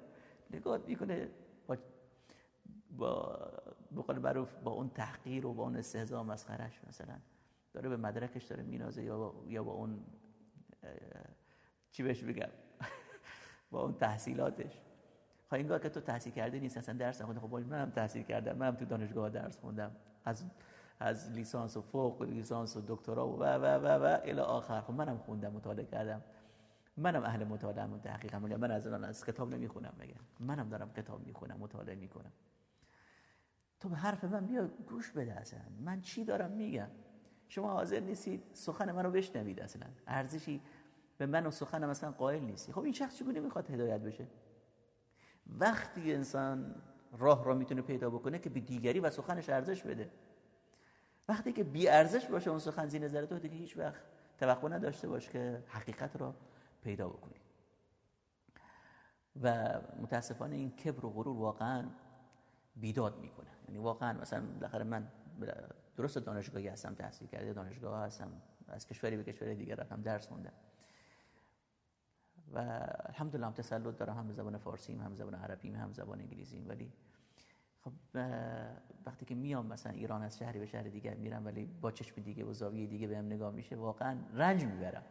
نگاه می‌کنه با با بقول معروف با اون تحقیر و با اون استهزاء مسخرش مثلا. داره به مدرکش داره مینازه یا یا با اون چی بهش بگم؟ با اون تحصیلاتش. خب اینگاه که تو تحصیل کرده نیست اصلا درس نخونده خب منم تحصیل کردم. منم تو دانشگاه درس خوندم. از از لیسانس و فوق و لیسانس و دکترا و و و و الی آخر. خب منم خوندم مطالعه کردم. منم اهل مطالعه و تحقیقم. من از الان از کتاب نمی‌خونم مگه؟ منم دارم کتاب می‌خونم مطالعه می‌کنم. تو به حرف من بیا گوش بده اصلا. من چی دارم میگم؟ شما حاضر نیستید سخن منو بشنوید اصلا. ارزشی به من و سخنم اصلا قائل نیستی. خب این شخص چگونه می‌خواد هدایت بشه؟ وقتی انسان راه را می‌تونه پیدا بکنه که به دیگری و سخنش ارزش بده. وقتی که بی ارزش باشه اون سخن زی نظر تو دیگه هیچ وقت توقع نداشته باش که حقیقت را پیدا بکنی. و متاسفانه این کبر و غرور واقعا بیداد می‌کنه. یعنی واقعا مثلا بالاخره من درست دانشگاهی هستم تحصیل کرده دانشگاه هستم از کشوری به کشور دیگر رفتم درس خوندم. و الحمدلله هم تسلط دارم هم زبان فارسی هم زبان عربی هم زبان انگلیسی ولی خب وقتی که میام مثلا ایران از شهری به شهر دیگر میرم ولی با چشم دیگه و زاویه دیگه بهم نگاه میشه واقعا رنج می‌برم.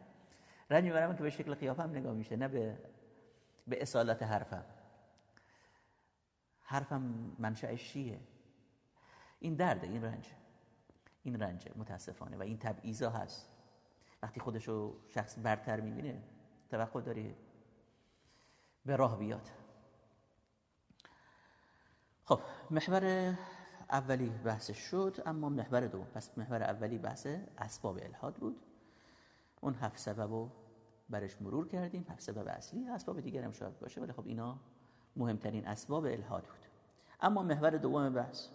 رنج می‌برم که به شکل قیافم نگاه میشه نه به به اصالت حرفم. حرفم منشأش چیه این درده این رنج. این رنج متاسفانه. و این تبعیضا هست. وقتی خودشو شخص برتر می‌بینه توقع داری به راه بیاد. خب محور اولی بحث شد اما محور دو پس محور اولی بحث اسباب الهاد بود. اون هفت سبب رو برش مرور کردیم هفت سبب اصلی. اسباب دیگر هم شاید باشه ولی خب اینا مهمترین اسباب الهاد بود. اما محور دوم بحث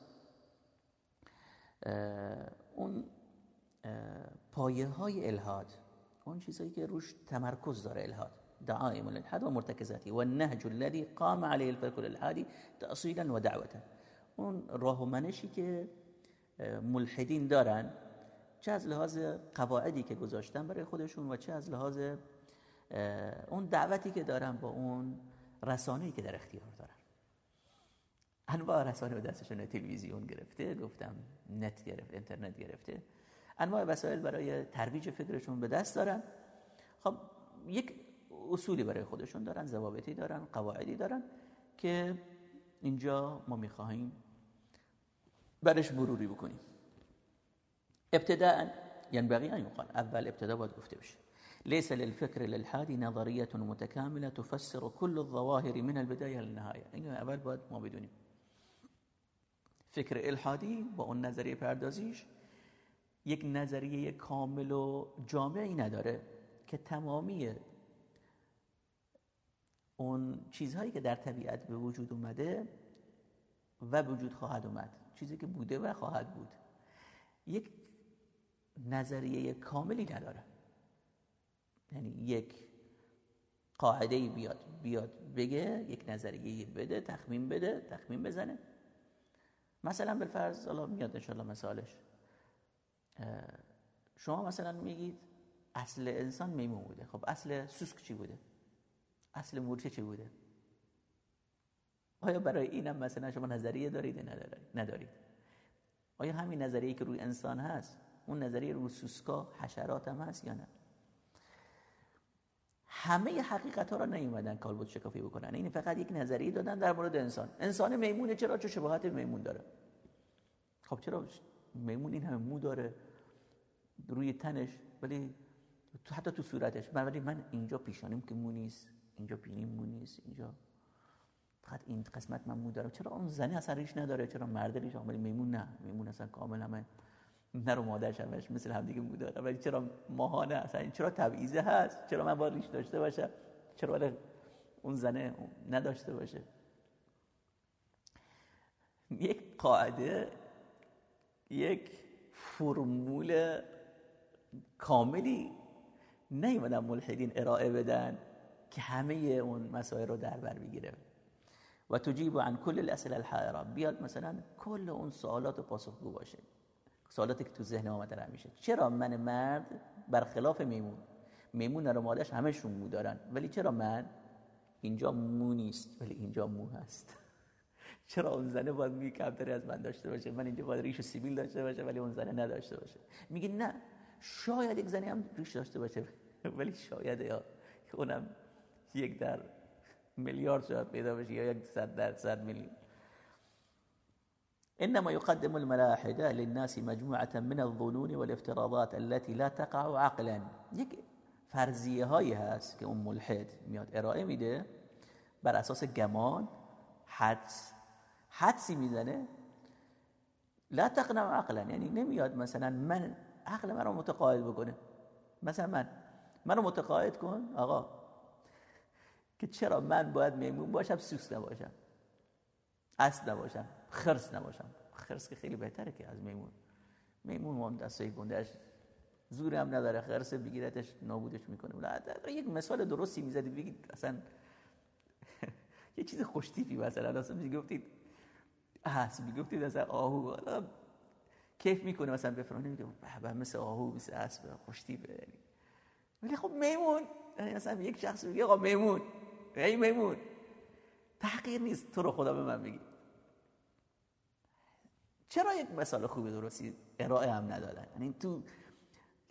اون پایه های الهاد اون چیزایی که روش تمرکز داره الهاد. دعائم الالحاد و مرتکزاتی. و النهج الذي قام عليه الفرق الالحادي تأصیلا و دعوتا. اون راه و منشی که ملحدین دارن چه از لحاظ قواعدی که گذاشتن برای خودشون و چه از لحاظ اون دعوتی که دارن با اون رسانه‌ای که در اختیار دارن. انواع رسانه به دستشون تلویزیون گرفته گفتم نت گرفت اینترنت گرفته. انواع وسایل برای ترویج فکرشون به دست دارن. خب یک اصولی برای خودشون دارن ضوابطی دارن قواعدی دارن که اینجا ما می‌خواهیم برش مروری بکنیم. ابتداء ينبغي ان يقال اول ابتدا باید گفته بشه. ليس للفكر للحادي نظرية متكاملة تفسر كل الظواهر من البداية للنهاية این اول باید ما بدونیم. فکر الحادی با اون نظریه پردازیش یک نظریه کامل و جامعی نداره که تمامی اون چیزهایی که در طبیعت به وجود اومده و وجود خواهد اومد. چیزی که بوده و خواهد بود. یک نظریه کاملی نداره. یعنی یک قاعده بیاد بیاد بگه یک نظریه بده تخمین بده تخمین بزنه. مثلا بالفرض الله میاد انشالله مثالش شما مثلا میگید اصل انسان میمون بوده. خب اصل سوسک چی بوده؟ اصل مورچه چی بوده؟ آیا برای اینم مثلا شما نظریه دارید ندارید؟ آیا همین نظریه که روی انسان هست اون نظریه روی سوسکا حشرات هم هست یا نه؟ همه حقیقت ها را نیومدن کالبوت شکافی بکنن. این فقط یک نظریه دادن در مورد انسان. انسان میمونه چرا؟ چه شباهت میمون داره. خب چرا؟ میمون این همه مو داره روی تنش ولی حتی تو صورتش. ولی من اینجا پیشانیم که مو نیست اینجا بینیم مو نیست اینجا فقط این قسمت من مو داره. چرا اون زنی اصلا ریش نداره؟ چرا مرد ریش؟ ولی میمون نه. میمون اصلا کامل همه نر و مادرش همش مثل هم دیگه مو داره. ولی چرا ماهانه اصلا چرا تبعیضه هست؟ چرا من با ریش داشته باشم؟ چرا ولی اون زنه نداشته باشه؟ یک قاعده یک فرمول کاملی نیومدن ملحدین ارائه بدن که همه اون مسائل رو در بر بگیره. و تجیب عن کل الاسئله الحائره بیاد مثلا کل اون سوالات پاسخگو باشه. سوالاتی که تو ذهن ما مطرح میشه. چرا من مرد برخلاف میمون؟ میمون رو مادش همشون مو دارن. ولی چرا من؟ اینجا مو نیست ولی اینجا مو هست. چرا اون زنه باید می کمتری از من داشته باشه؟ من اینجا باید ریش سیبیل داشته باشه ولی اون زنه نداشته باشه. میگه نه شاید یک زنی هم ریش داشته باشه. ولی شاید یا اونم یک در میلیارد شاید پیدا بشه یا یک صد در صد میلیون. إنما يقدم الملاحدة للناس مجموعة من الظنون والافتراضات التي لا تقع عقلا. یک فرضیه هایی هست که اون ملحد میاد ارائه میده بر اساس گمان حدس حدسی می‌زنه؟ لا تقنع عقلا. یعنی نمیاد مثلا من عقل من رو متقاعد بکنه. مثلا من. منو متقاعد کن آقا. که چرا من باید میمون باشم سوس نباشم. اسب نباشم. خرس نباشم. خرس که خیلی بهتره که از میمون. میمون اون دستای گندهش زوری هم نداره. خرس بگیرتش نابودش می‌کنه. یک مثال درستی می‌زدید بگید اصلا یه چیز خوشتیپی مثلا. اصلا می‌گفتید اسب می‌گفتید مثلا آهو کیف می‌کنه مثلا بفرانه میگه به مثل آهو مثل اسب خوشتیپه یعنی. ولی خب میمون یعنی مثلا یک شخص میگه آقا میمون ای میمون. تحقیر نیست تو رو خدا به من میگی چرا یک مثال خوبی درستی ارائه هم ندادن؟ یعنی تو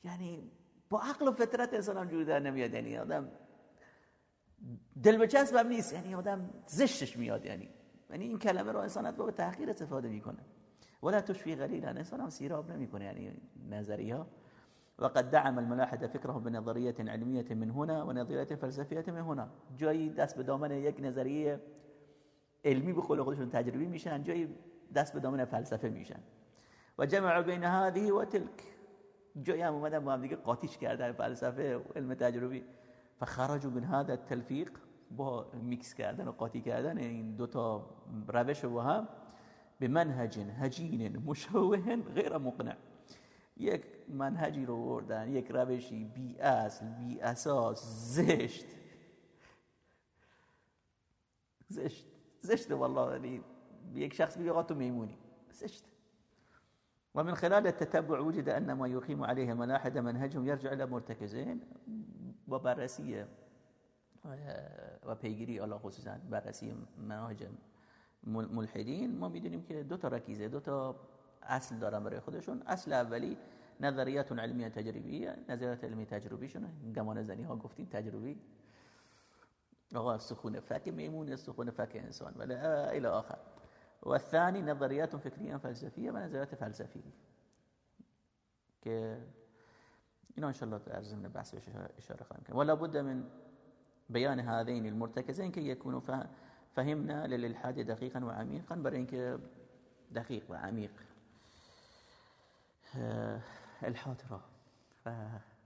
یعنی با عقل و فطرت انسان هم جور در نمیاد یعنی آدم دل به هم نیست یعنی آدم زشتش میاد یعنی. یعنی این کلمه رو انسان با به تحقیر استفاده می‌کنه. ولا تشفی غلیلا انسان هم سیراب نمی‌کنه یعنی نظریه ها. وقد دعم الملاحده فكره بنظريه علميه من هنا ونظريه فلسفيه من هنا. جایی دست به دامن یک نظریه علمی به قول خودشون تجربی میشن جایی دست به دامن فلسفه میشن. و جمع بین هذه و تلک. جایی هم اومدن با هم دیگه قاطیش کردن فلسفه و علم تجربی. فخرجوا من هذا التلفیق. با میکس کردن و قاطی کردن این دوتا روش با هم به منهج هجین مشوه غیر مقنع. یک منهجی رو بردن یک روشی بی اصل بی أساس زشت. زشت. زشت والله یعنی یک شخص بگه تو میمونی. زشت. ومن خلال التتبع وجد أن ما يقيم عليه ملاحد منهجهم يرجع إلى مرتكزين. بررسی و پیگیری الله خصوصا بررسی مناهج ملحدین ما می‌دونیم که دو تا رکیزه دو تا اصل دارن برای خودشون. اصل اولی نظریات علمی تجربیه نظریات علمی تجربیشونه. گمان زنی ها گفتیم تجربی. آقا سخون فک میمون سخون فک انسان. ولی الى آخر. و الثاني نظریات فکریه فلسفیه و نظریات فلسفی. که اینا ان شاء الله در ضمن بحث اشاره خواهیم کرد. ولا بد من بيان هذين المرتكزين كي يكونوا فهمنا للالحاد دقيقا وعميقا برای اینکه دقیق و عمیق الحاد را. و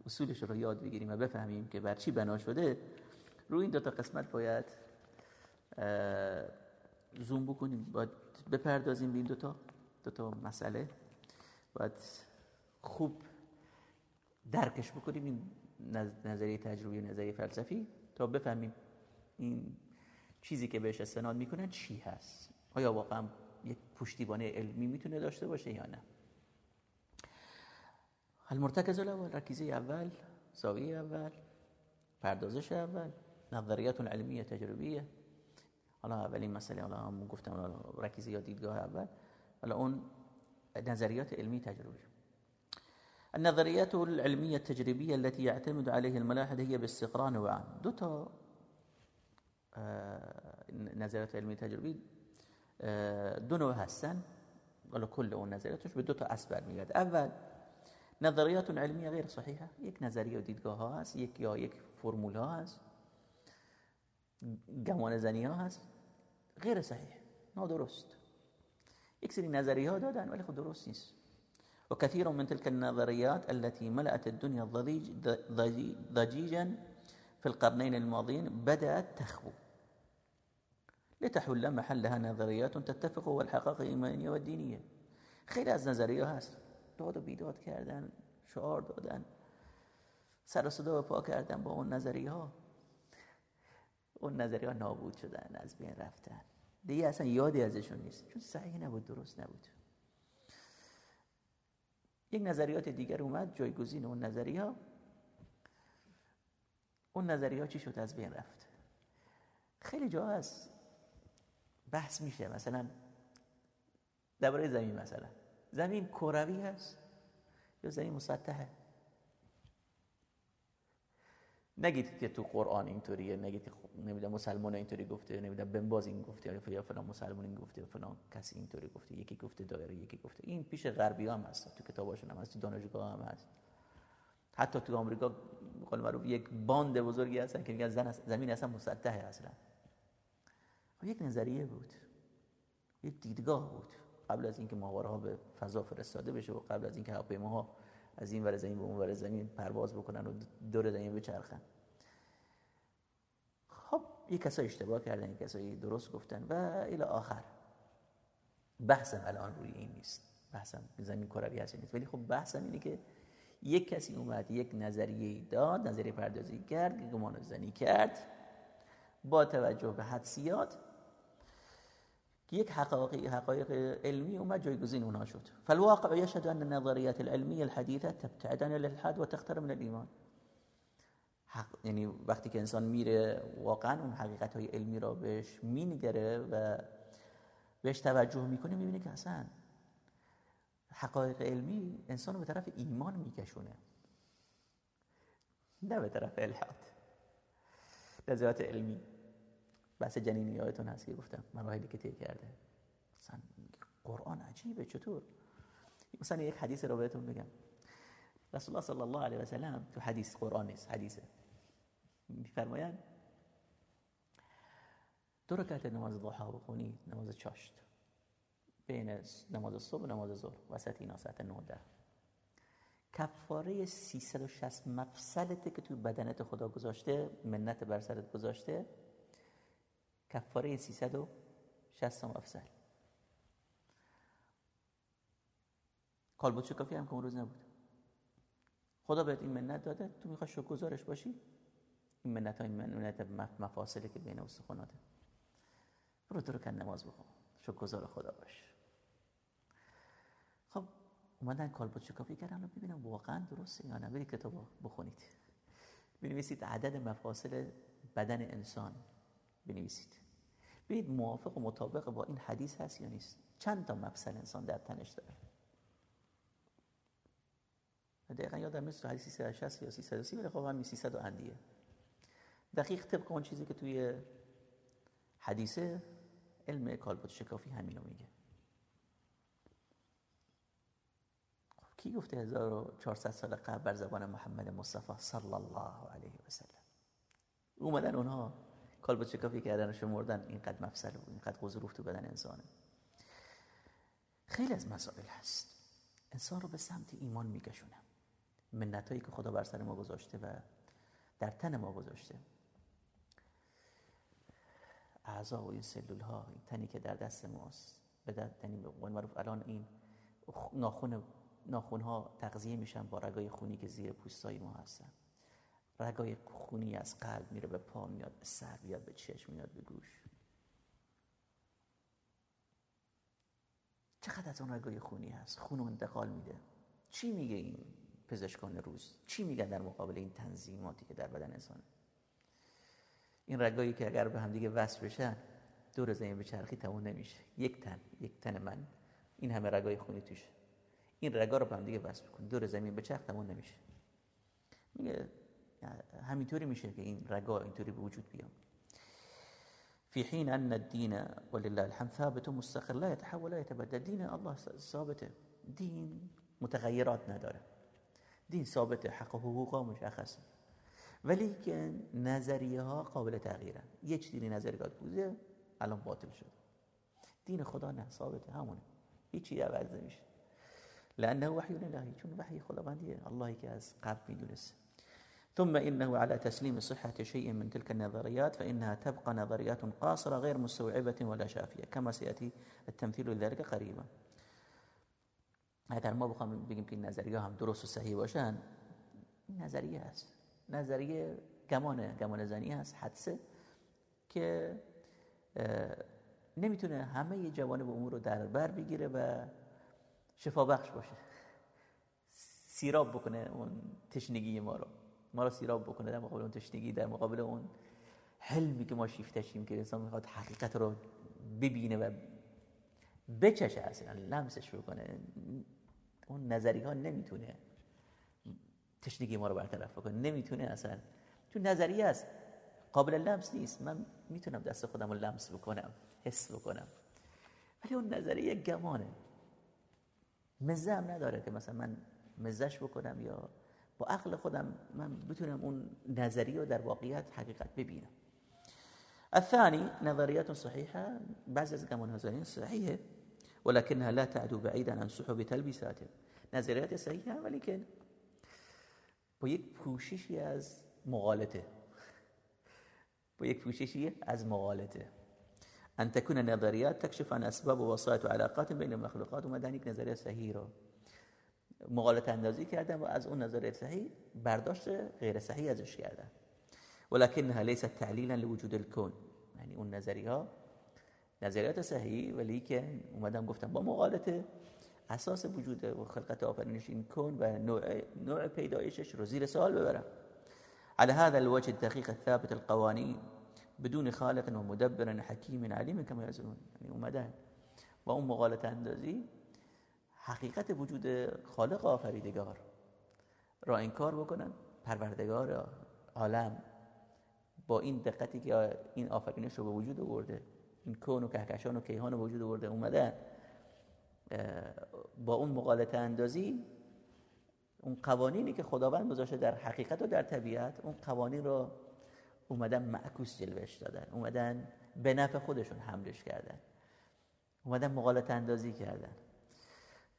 اصولش رو یاد بگیریم و بفهمیم که بر چی بنا شده. روی این دو تا قسمت باید زوم بکنیم. باید بپردازیم به این دوتا دوتا مسئله. باید خوب درکش بکنیم این نظریه تجربی و نظریه فلسفی. تا بفهمیم این چیزی که بهش استناد می‌کنن چی هست. آیا واقعا یک پشتیبانی علمی می‌تونه داشته باشه یا نه؟ المرتکز الاول رکیزه اول زاویه اول پردازش اول نظریات علمیه تجربیه. حالا اولین مسئله حالا گفتم رکیزه یا دیدگاه اول. حالا اون نظریات علمی تجربی النظريات العلمية التجريبية التي يعتمد عليه الملاحد هي باستقرار نوعان. دو تا نظریات علمی تجربی دو نوع هستن ولی کل اون نظریاتش به دو تا اصل برمیگرده اول نظریات علمیه غیر صحیحه یک نظریه و دیدگاه ها هست یک یا یک فرمول ها هست گمان زنی هست غیر صحیح نادرست یک دادن درست نیست وكثير من تلك النظريات التي ملأت الدنيا ضجيجا في القرنين الماضيين بدأت تخبو. لتحل محلها نظريات تتفق والحقائق الإيمانية والدينية. خیلی از نظریه هست داد و بیداد کردن شعار دادن. سر و صدا پا کردن با اون نظریه ها. اون نظریه ها نابود شدن از بین رفتن. دیگه أصلا یادی ازشون نیست. چون صحیح نبود درست نبود. یک نظریات دیگر اومد جایگزین اون نظریه. اون نظریه چی شد؟ از بین رفت. خیلی جا هست بحث میشه. مثلا درباره زمین مثلا. زمین کروی هست یا زمین مسطحه؟ نگید که تو قرآن اینطوریه نگید که نمی‌دونم مسلمان اینطوری گفته نمی‌دونم بنباز این گفته یا فلان مسلمان این گفته فلان کسی اینطوری گفته یکی گفته دایره یکی گفته. این پیش غربی هم هست تو کتاباشون هم هست تو دانشگاه هم هست. حتی تو آمریکا قول معروف یک باند بزرگی هستن که میگن زن زمین اصلا مسطحه اصلا. خب یک نظریه بود یک دیدگاه بود. قبل از اینکه ماهواره ها به فضا فرستاده بشه و قبل از اینکه هواپیماها از این ور زمین به اون ور زمین پرواز بکنن و دور زمین بچرخن. خب یک کسایی اشتباه کردن یک کسایی درست گفتن و الی آخر. بحثم الان روی این نیست. بحثم زمین کروی هست نیست. ولی خب بحثم اینه که یک کسی اومد یک نظریه داد نظریه پردازی کرد گمان زنی کرد با توجه به حدسیات که یک حقایق حقایق علمی اومد جایگزین اونها شد. فالواقع يشهد ان النظريات العلميه الحديثه تبتعد عن الالحاد وتقترب من الايمان حق یعنی وقتی که انسان میره واقعا اون حقیقت های علمی را بهش مینگره و بهش توجه می‌کنه می‌بینه که اصلا حقایق علمی انسان رو به طرف ایمان میکشونه. نه به طرف الحاد. نظرات علمی. بحث جنینی یادتون هست که گفتم مراحلی که طی کرده. مثلا قرآن عجیبه چطور؟ مثلا یک حدیث رو بهتون بگم. رسول الله صلی الله علیه و سلم تو حدیث قرآن نیست حدیثه. میفرمایند دو رکعت نماز ضحا بخونید نماز چاشت. بین نماز صبح و نماز ظهر وسط اینا ساعت 9 کفاره 360 مفصلته که توی بدنت خدا گذاشته منت بر سرت گذاشته کفاره 360 مفصل کالبوت کافی هم که اون روز نبود. خدا بهت این منت داده تو می‌خوای شکرگزارش باشی؟ این منت های منت مفاصله که بین استخوناته برو رو کن نماز بخون. شکرگزار خدا باش. خب اومدن کالبد شکافی کردن ببینم واقعا درسته یا نه. برید کتاب بخونید. بنویسید عدد مفاصل بدن انسان. بنویسید. ببینید موافق و مطابق با این حدیث هست یا نیست؟ چند تا مفصل انسان در تنش داره؟ دقیقا یادم نیست تو حدیث 360 یا 330 ولی خب همین 300 و اندیه. دقیق طبق اون چیزی که توی حدیث علم کالبد شکافی همینو میگه. خب کی گفته 1400 سال قبل بر زبان محمد مصطفی صلی الله علیه و سلم؟ اومدن اونها کالبد شکافی کردن و شمردن اینقدر مفصل و اینقدر قضروف تو بدن انسانه. خیلی از مسائل هست. انسان رو به سمت ایمان میکشونه منتایی که خدا بر سر ما گذاشته و در تن ما گذاشته. اعضا و این سلول ها این تنی که در دست ماست به تنی به معروف الان این ناخون ناخون ها تغذیه میشن با رگای خونی که زیر پوستای ما هستن. رگای خونی از قلب میره به پا میاد به سر میاد به چشم میاد به گوش. چقدر از اون رگای خونی هست؟ خون انتقال میده. چی میگه این پزشکان روز؟ چی میگن در مقابل این تنظیماتی که در بدن انسان؟ این رگایی که اگر به هم دیگه وصل بشن دور زمین به چرخی تموم نمیشه. یک تن یک تن من این همه رگای خونی توشه. این رگا رو به هم دیگه وصل بکن. دور زمین به چرخ تموم نمیشه. میگه همینطوری میشه که این رگا اینطوری به وجود بیان في حين أن الدين ولله الحمد ثابت مستقر لا يتحول لا يتبدل دين الله ثابته دین متغیرات نداره. دین ثابت حق و حقوق مشخصه ولی که نظریه ها قابل تغییره. یه چیزی نظریات بوده الان باطل شد. دین خدا نه ثابته همونه. هیچی عوض نمیشه. لانه وحی الهی چون وحی خداوندیه. اللهی که از قبل می‌دونست ثم إنه على تسليم صحة شيء من تلك النظريات فإنها تبقى نظريات قاصرة غير مستوعبة ولا شافية كما سيأتي التمثيل لذلك قريبا. اگر ما بخوام بگیم که این نظریه هم درست و صحیح باشن نظریه هست. نظریه گمانه گمان زنی هست حدسه که نمی‌تونه همه جوانب امور رو در بر بگیره و شفا بخش باشه. سیراب بکنه اون تشنگی ما رو. ما رو سیراب بکنه در مقابل اون تشنگی در مقابل اون حلمی که ما شیفتشیم که انسان می‌خواد حقیقت رو ببینه و بچشه اصلا لمسش بکنه. اون نظری ها نمی‌تونه تشنگی ما رو برطرف بکنه نمی‌تونه اصلا. چون نظریه است قابل لمس نیست. من می‌تونم دست خودم رو لمس بکنم حس بکنم. ولی اون نظریه گمانه. مزه هم نداره که مثلا من مزهش بکنم یا با عقل خودم من بتونم اون نظریه رو در واقعیت حقیقت ببینم. الثاني نظريات صحيحة بعض از نظريات صحيحة ولكنها لا تعدو بعيدا عن سحب تلبيسات نظريات صحيحة ولكن با یک پوششی از مغالطه. با یک پوششی از مغالطه. ان تكون نظريات تكشف عن اسباب و وسائط و علاقات بین المخلوقات اومدن یک نظریه صحیح مغالطه اندازی کردن و از اون نظریه صحیح برداشت غیر صحیح ازش کردن ولكنها ليست تعلیلا لوجود الكون یعنی اون نظریه ها نظریات صحیح ولی که اومدم گفتم با مغالطه اساس وجود و خلقت آفرینش این کن و نوع, نوع پیدایشش رو زیر سوال ببرم. على هذا الوجه الدقيق الثابت القوانين بدون خالق و مدبر حکیم علیم كما يزعمون یعنی اومدن با اون مغالطه اندازی حقیقت وجود خالق آفریدگار. را انکار بکنن پروردگار عالم. با این دقتی که این آفرینش رو به وجود آورده این کون و کهکشان و کیهان رو وجود آورده اومدن با اون مقالطه اندازی اون قوانینی که خداوند گذاشته در حقیقت و در طبیعت اون قوانین رو اومدن معکوس جلوش دادن. اومدن به نفع خودشون حملش کردن. اومدن مقالطه اندازی کردن.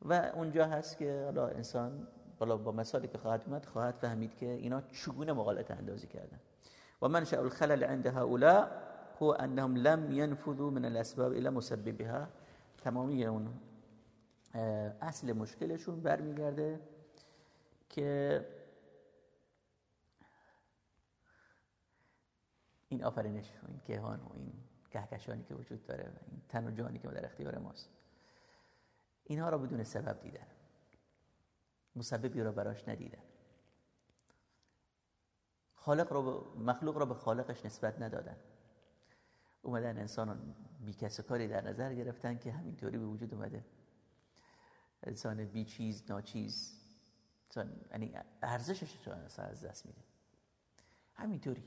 و اونجا هست که حالا انسان بالا با مثالی که خواهد اومد خواهد فهمید که اینا چگونه مقالطه اندازی کردن. و منشأ الخلل عند هؤلاء هو انهم لم ينفذوا من الاسباب الى مسببها. تمامی اون اصل مشکلشون برمیگرده که این آفرینش و این کهان و این کهکشانی که وجود داره و این تن و جانی که در اختیار ماست. اینها را بدون سبب دیدن. مسببی را براش ندیدن. خالق رو مخلوق را به خالقش نسبت ندادن. اومدن انسان بی کس کاری در نظر گرفتن که همینطوری به وجود اومده. انسان بی چیز ناچیز یعنی ارزشش رو از دست میده. همینطوری.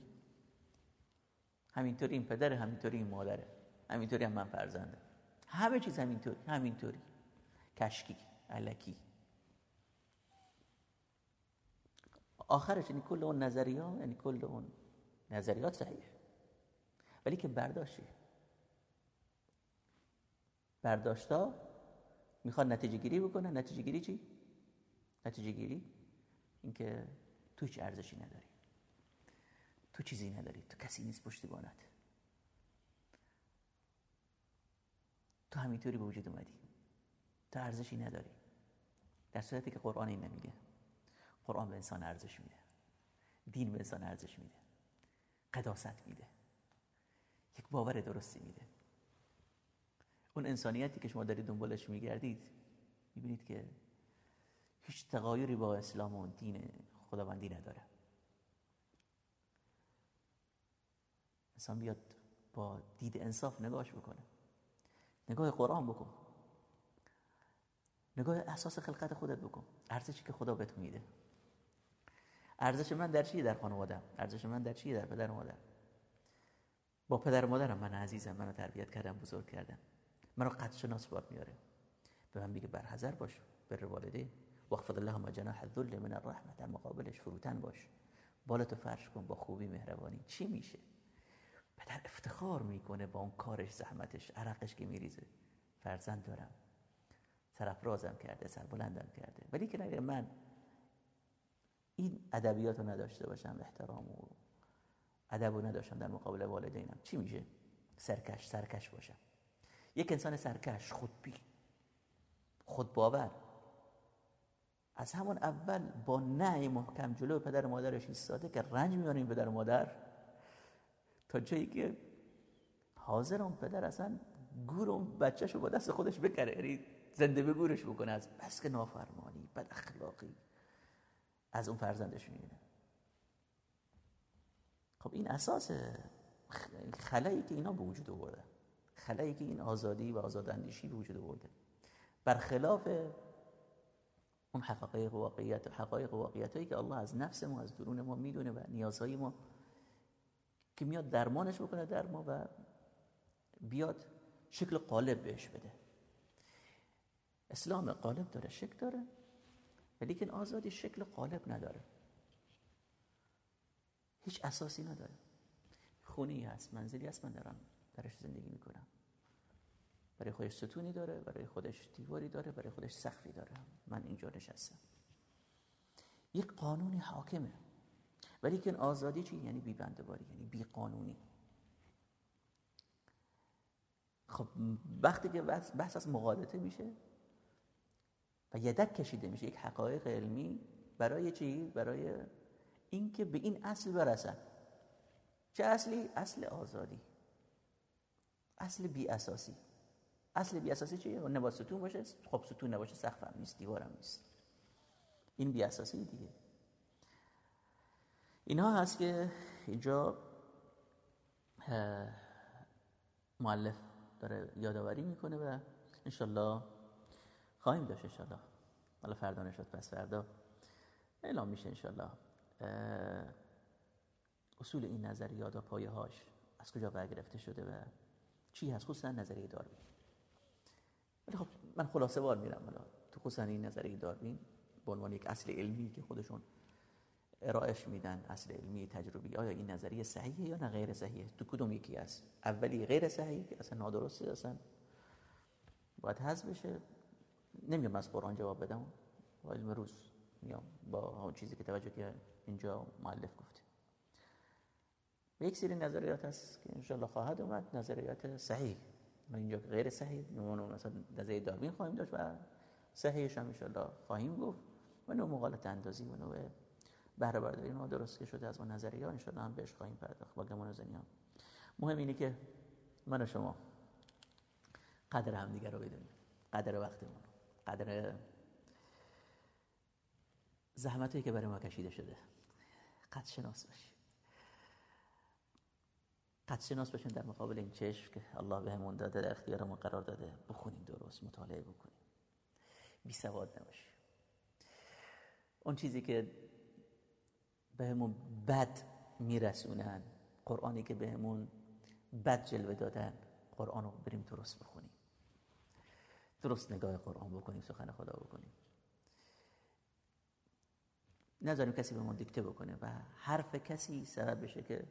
همینطوری این پدر همینطوری این مادره همینطوری هم من فرزنده همه چیز همینطوری همینطوری. کشکی علکی. آخرش یعنی کل اون نظریات یعنی کل اون نظریات صحیح. ولی که برداشتی. برداشتا می‌خواد نتیجه گیری بکنه. نتیجه گیری چی؟ نتیجه گیری اینکه تو هیچ ارزشی نداری. تو چیزی نداری. تو کسی نیست پشتیبانت. تو همینطوری به وجود اومدی. تو ارزشی نداری. در صورتی که قرآن این نمیگه قرآن به انسان ارزش میده. دین به انسان ارزش میده. قداست میده. یک باور درستی میده. اون انسانیتی که شما دارید دنبالش میگردید می‌بینید که هیچ تغایری با اسلام و دین خداوندی نداره. انسان بیاد با دید انصاف نگاهش بکنه. نگاه قرآن بکن. نگاه احساس خلقت خودت بکن. ارزشی که خدا بهت میده. ارزش من در چیه در خانوادم ارزش من در چیه در پدر و مادر؟ با پدر و مادرم من عزیزم منو تربیت کردم بزرگ کردم منو قد شناس بار میاره. به من میگه برحذر باش بر والده وقفض اللهم جناح الذل من الرحمه در مقابلش فروتن باش. بالاتو فرش کن با خوبی مهربانی. چی میشه؟ پدر افتخار می‌کنه با اون کارش زحمتش عرقش که میریزه. فرزند دارم. سرفرازم کرده سربلندم کرده. ولی که اگر من این ادبیات رو نداشته باشم احترام و ادب رو نداشتم در مقابل والدینم چی میشه؟ سرکش سرکش باشم. یک انسان سرکش خودبین خود باور از همون اول با نه محکم جلو پدر مادرش ایستاده که رنج میاره این پدر مادر تا جایی که حاضر اون پدر اصلا گور اون بچهش رو با دست خودش بکره. یعنی زنده به گورش بکنه. از بس که نافرمانی بد اخلاقی. از اون فرزندش می‌بینه. خب این اساس خلایی که اینا به وجود آورده. خلایی که این آزادی و آزاداندیشی به وجود آورده. برخلاف اون حقایق واقعیت و حقایق واقعیت هایی که الله از نفس ما از درون ما می‌دونه و نیازهای ما که میاد درمانش بکنه در ما و بیاد شکل قالب بهش بده. اسلام قالب داره شکل داره ولی آزادی شکل قالب نداره. هیچ اساسی نداره. خونی هست منزلی هست من دارم درش زندگی می‌کنم. برای خودش ستونی داره برای خودش دیواری داره برای خودش سقفی داره. من اینجا نشستم. یک قانونی حاکمه. ولی که آزادی چی؟ یعنی بی بندباری یعنی بی قانونی. خب وقتی که بحث از مقالطه میشه و یدک کشیده میشه یک حقایق علمی برای چی؟ برای اینکه به این اصل برسن. چه اصلی؟ اصل آزادی. اصل بی اساسی. اصل بی اساسی چیه؟ نباید ستون باشه خب ستون نباشه سقف هم نیست دیوار هم نیست. این بی اساسی دیگه. اینها هست که اینجا معلف داره یادآوری می‌کنه و انشالله خواهیم داشت انشالله حالا فردا نشد پس فردا. اعلام میشه انشالله اصول این نظریات و پایه هاش از کجا برگرفته شده و چی هست؟ خصوصا نظریه داروین. ولی خب من خلاصه وار میرم حالا. تو خصوصا این نظریه داروین به عنوان یک اصل علمی که خودشون ارائهش میدن اصل علمی تجربی آیا این نظریه صحیحه یا نه؟ غیر صحیحه. تو کدوم یکی است اولی غیر صحیح اصلا نادرسته اصلا باید حذف بشه. نمیام از قرآن جواب بدم. با علم روز میام با اون چیزی که توجه که اینجا معلف گفته. و یک سری نظریات هست که انشاءالله خواهد اومد. نظریات صحیح. من اینجا غیر صحیح مثلا نظریه داروین خواهیم داشت و صحیحش هم انشاءالله خواهیم گفت. و نوع مقالت اندازی و نوع بهره ما درست که شده از اون نظریه ها انشاءالله هم بهش خواهیم پرداخت. با گمان زنی هم. مهم اینه که من و شما قدر هم دیگر رو بدونیم. قدر وقتمون قدر زحمتی که برای ما کشیده شده. قد شناس باشی. قد شناس باشیم در مقابل این چشم که الله بهمون داده در اختیارمون قرار داده. بخونیم درست مطالعه بکنیم. بی سواد نباشیم اون چیزی که بهمون بد میرسونن قرآنی که بهمون بد جلوه دادن قرآن رو بریم درست بخونیم. درست نگاه قرآن بکنیم سخن خدا بکنیم. نذاریم کسی به ما دیکته بکنه و حرف کسی سبب بشه که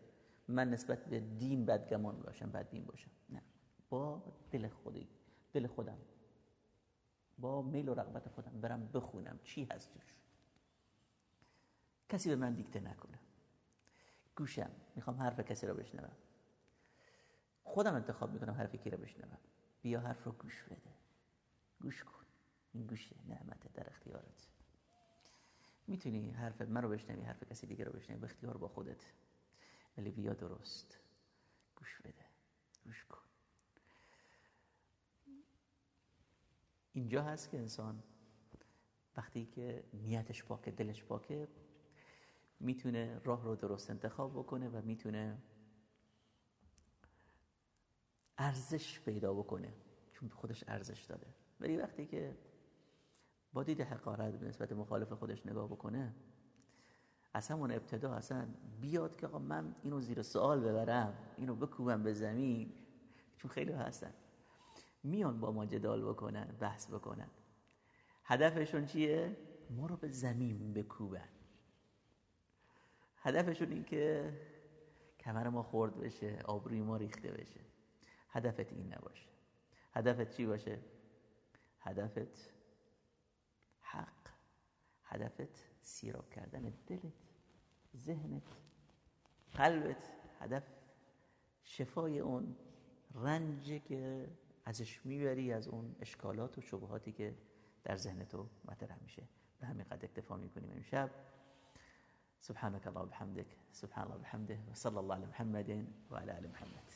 من نسبت به دین بدگمان باشم بدبین باشم. نه. با دل خودی دل خودم. با میل و رغبت خودم برم بخونم چی هست توش. کسی به من دیکته نکنه. گوشم. می‌خوام حرف کسی رو بشنوم. خودم انتخاب می‌کنم حرف کی رو بشنوم. بیا حرف رو گوش بده. گوش کن. این گوشه نعمته در اختیارت. می‌تونی حرف من رو بشنوی حرف کسی دیگه رو بشنوی به اختیار با خودت. ولی بیا درست. گوش بده. گوش کن. اینجا هست که انسان وقتی که نیتش پاکه دلش پاکه می‌تونه راه رو درست انتخاب بکنه و می‌تونه ارزش پیدا بکنه. چون خودش ارزش داره. ولی وقتی که با دید حقارت به نسبت مخالف خودش نگاه بکنه از همون ابتدا اصلا بیاد که آقا من اینو زیر سوال ببرم اینو بکوبم به زمین چون خیلی هستن. میان با ما جدال بکنن بحث بکنن. هدفشون چیه؟ ما رو به زمین بکوبن. هدفشون این که کمر ما خورد بشه آبروی ما ریخته بشه. هدفت این نباشه. هدفت چی باشه؟ هدفت حق هدفت سیراب کردن دلت ذهنت قلبت. هدف شفای اون رنجی که ازش می‌بری از اون اشکالات و شبهاتی که در ذهن تو مطرح میشه. به همین قد اکتفا می‌کنیم امشب. سبحانك الله وبحمدك سبحان الله وبحمده وصلى الله على محمد وعلى ال محمد.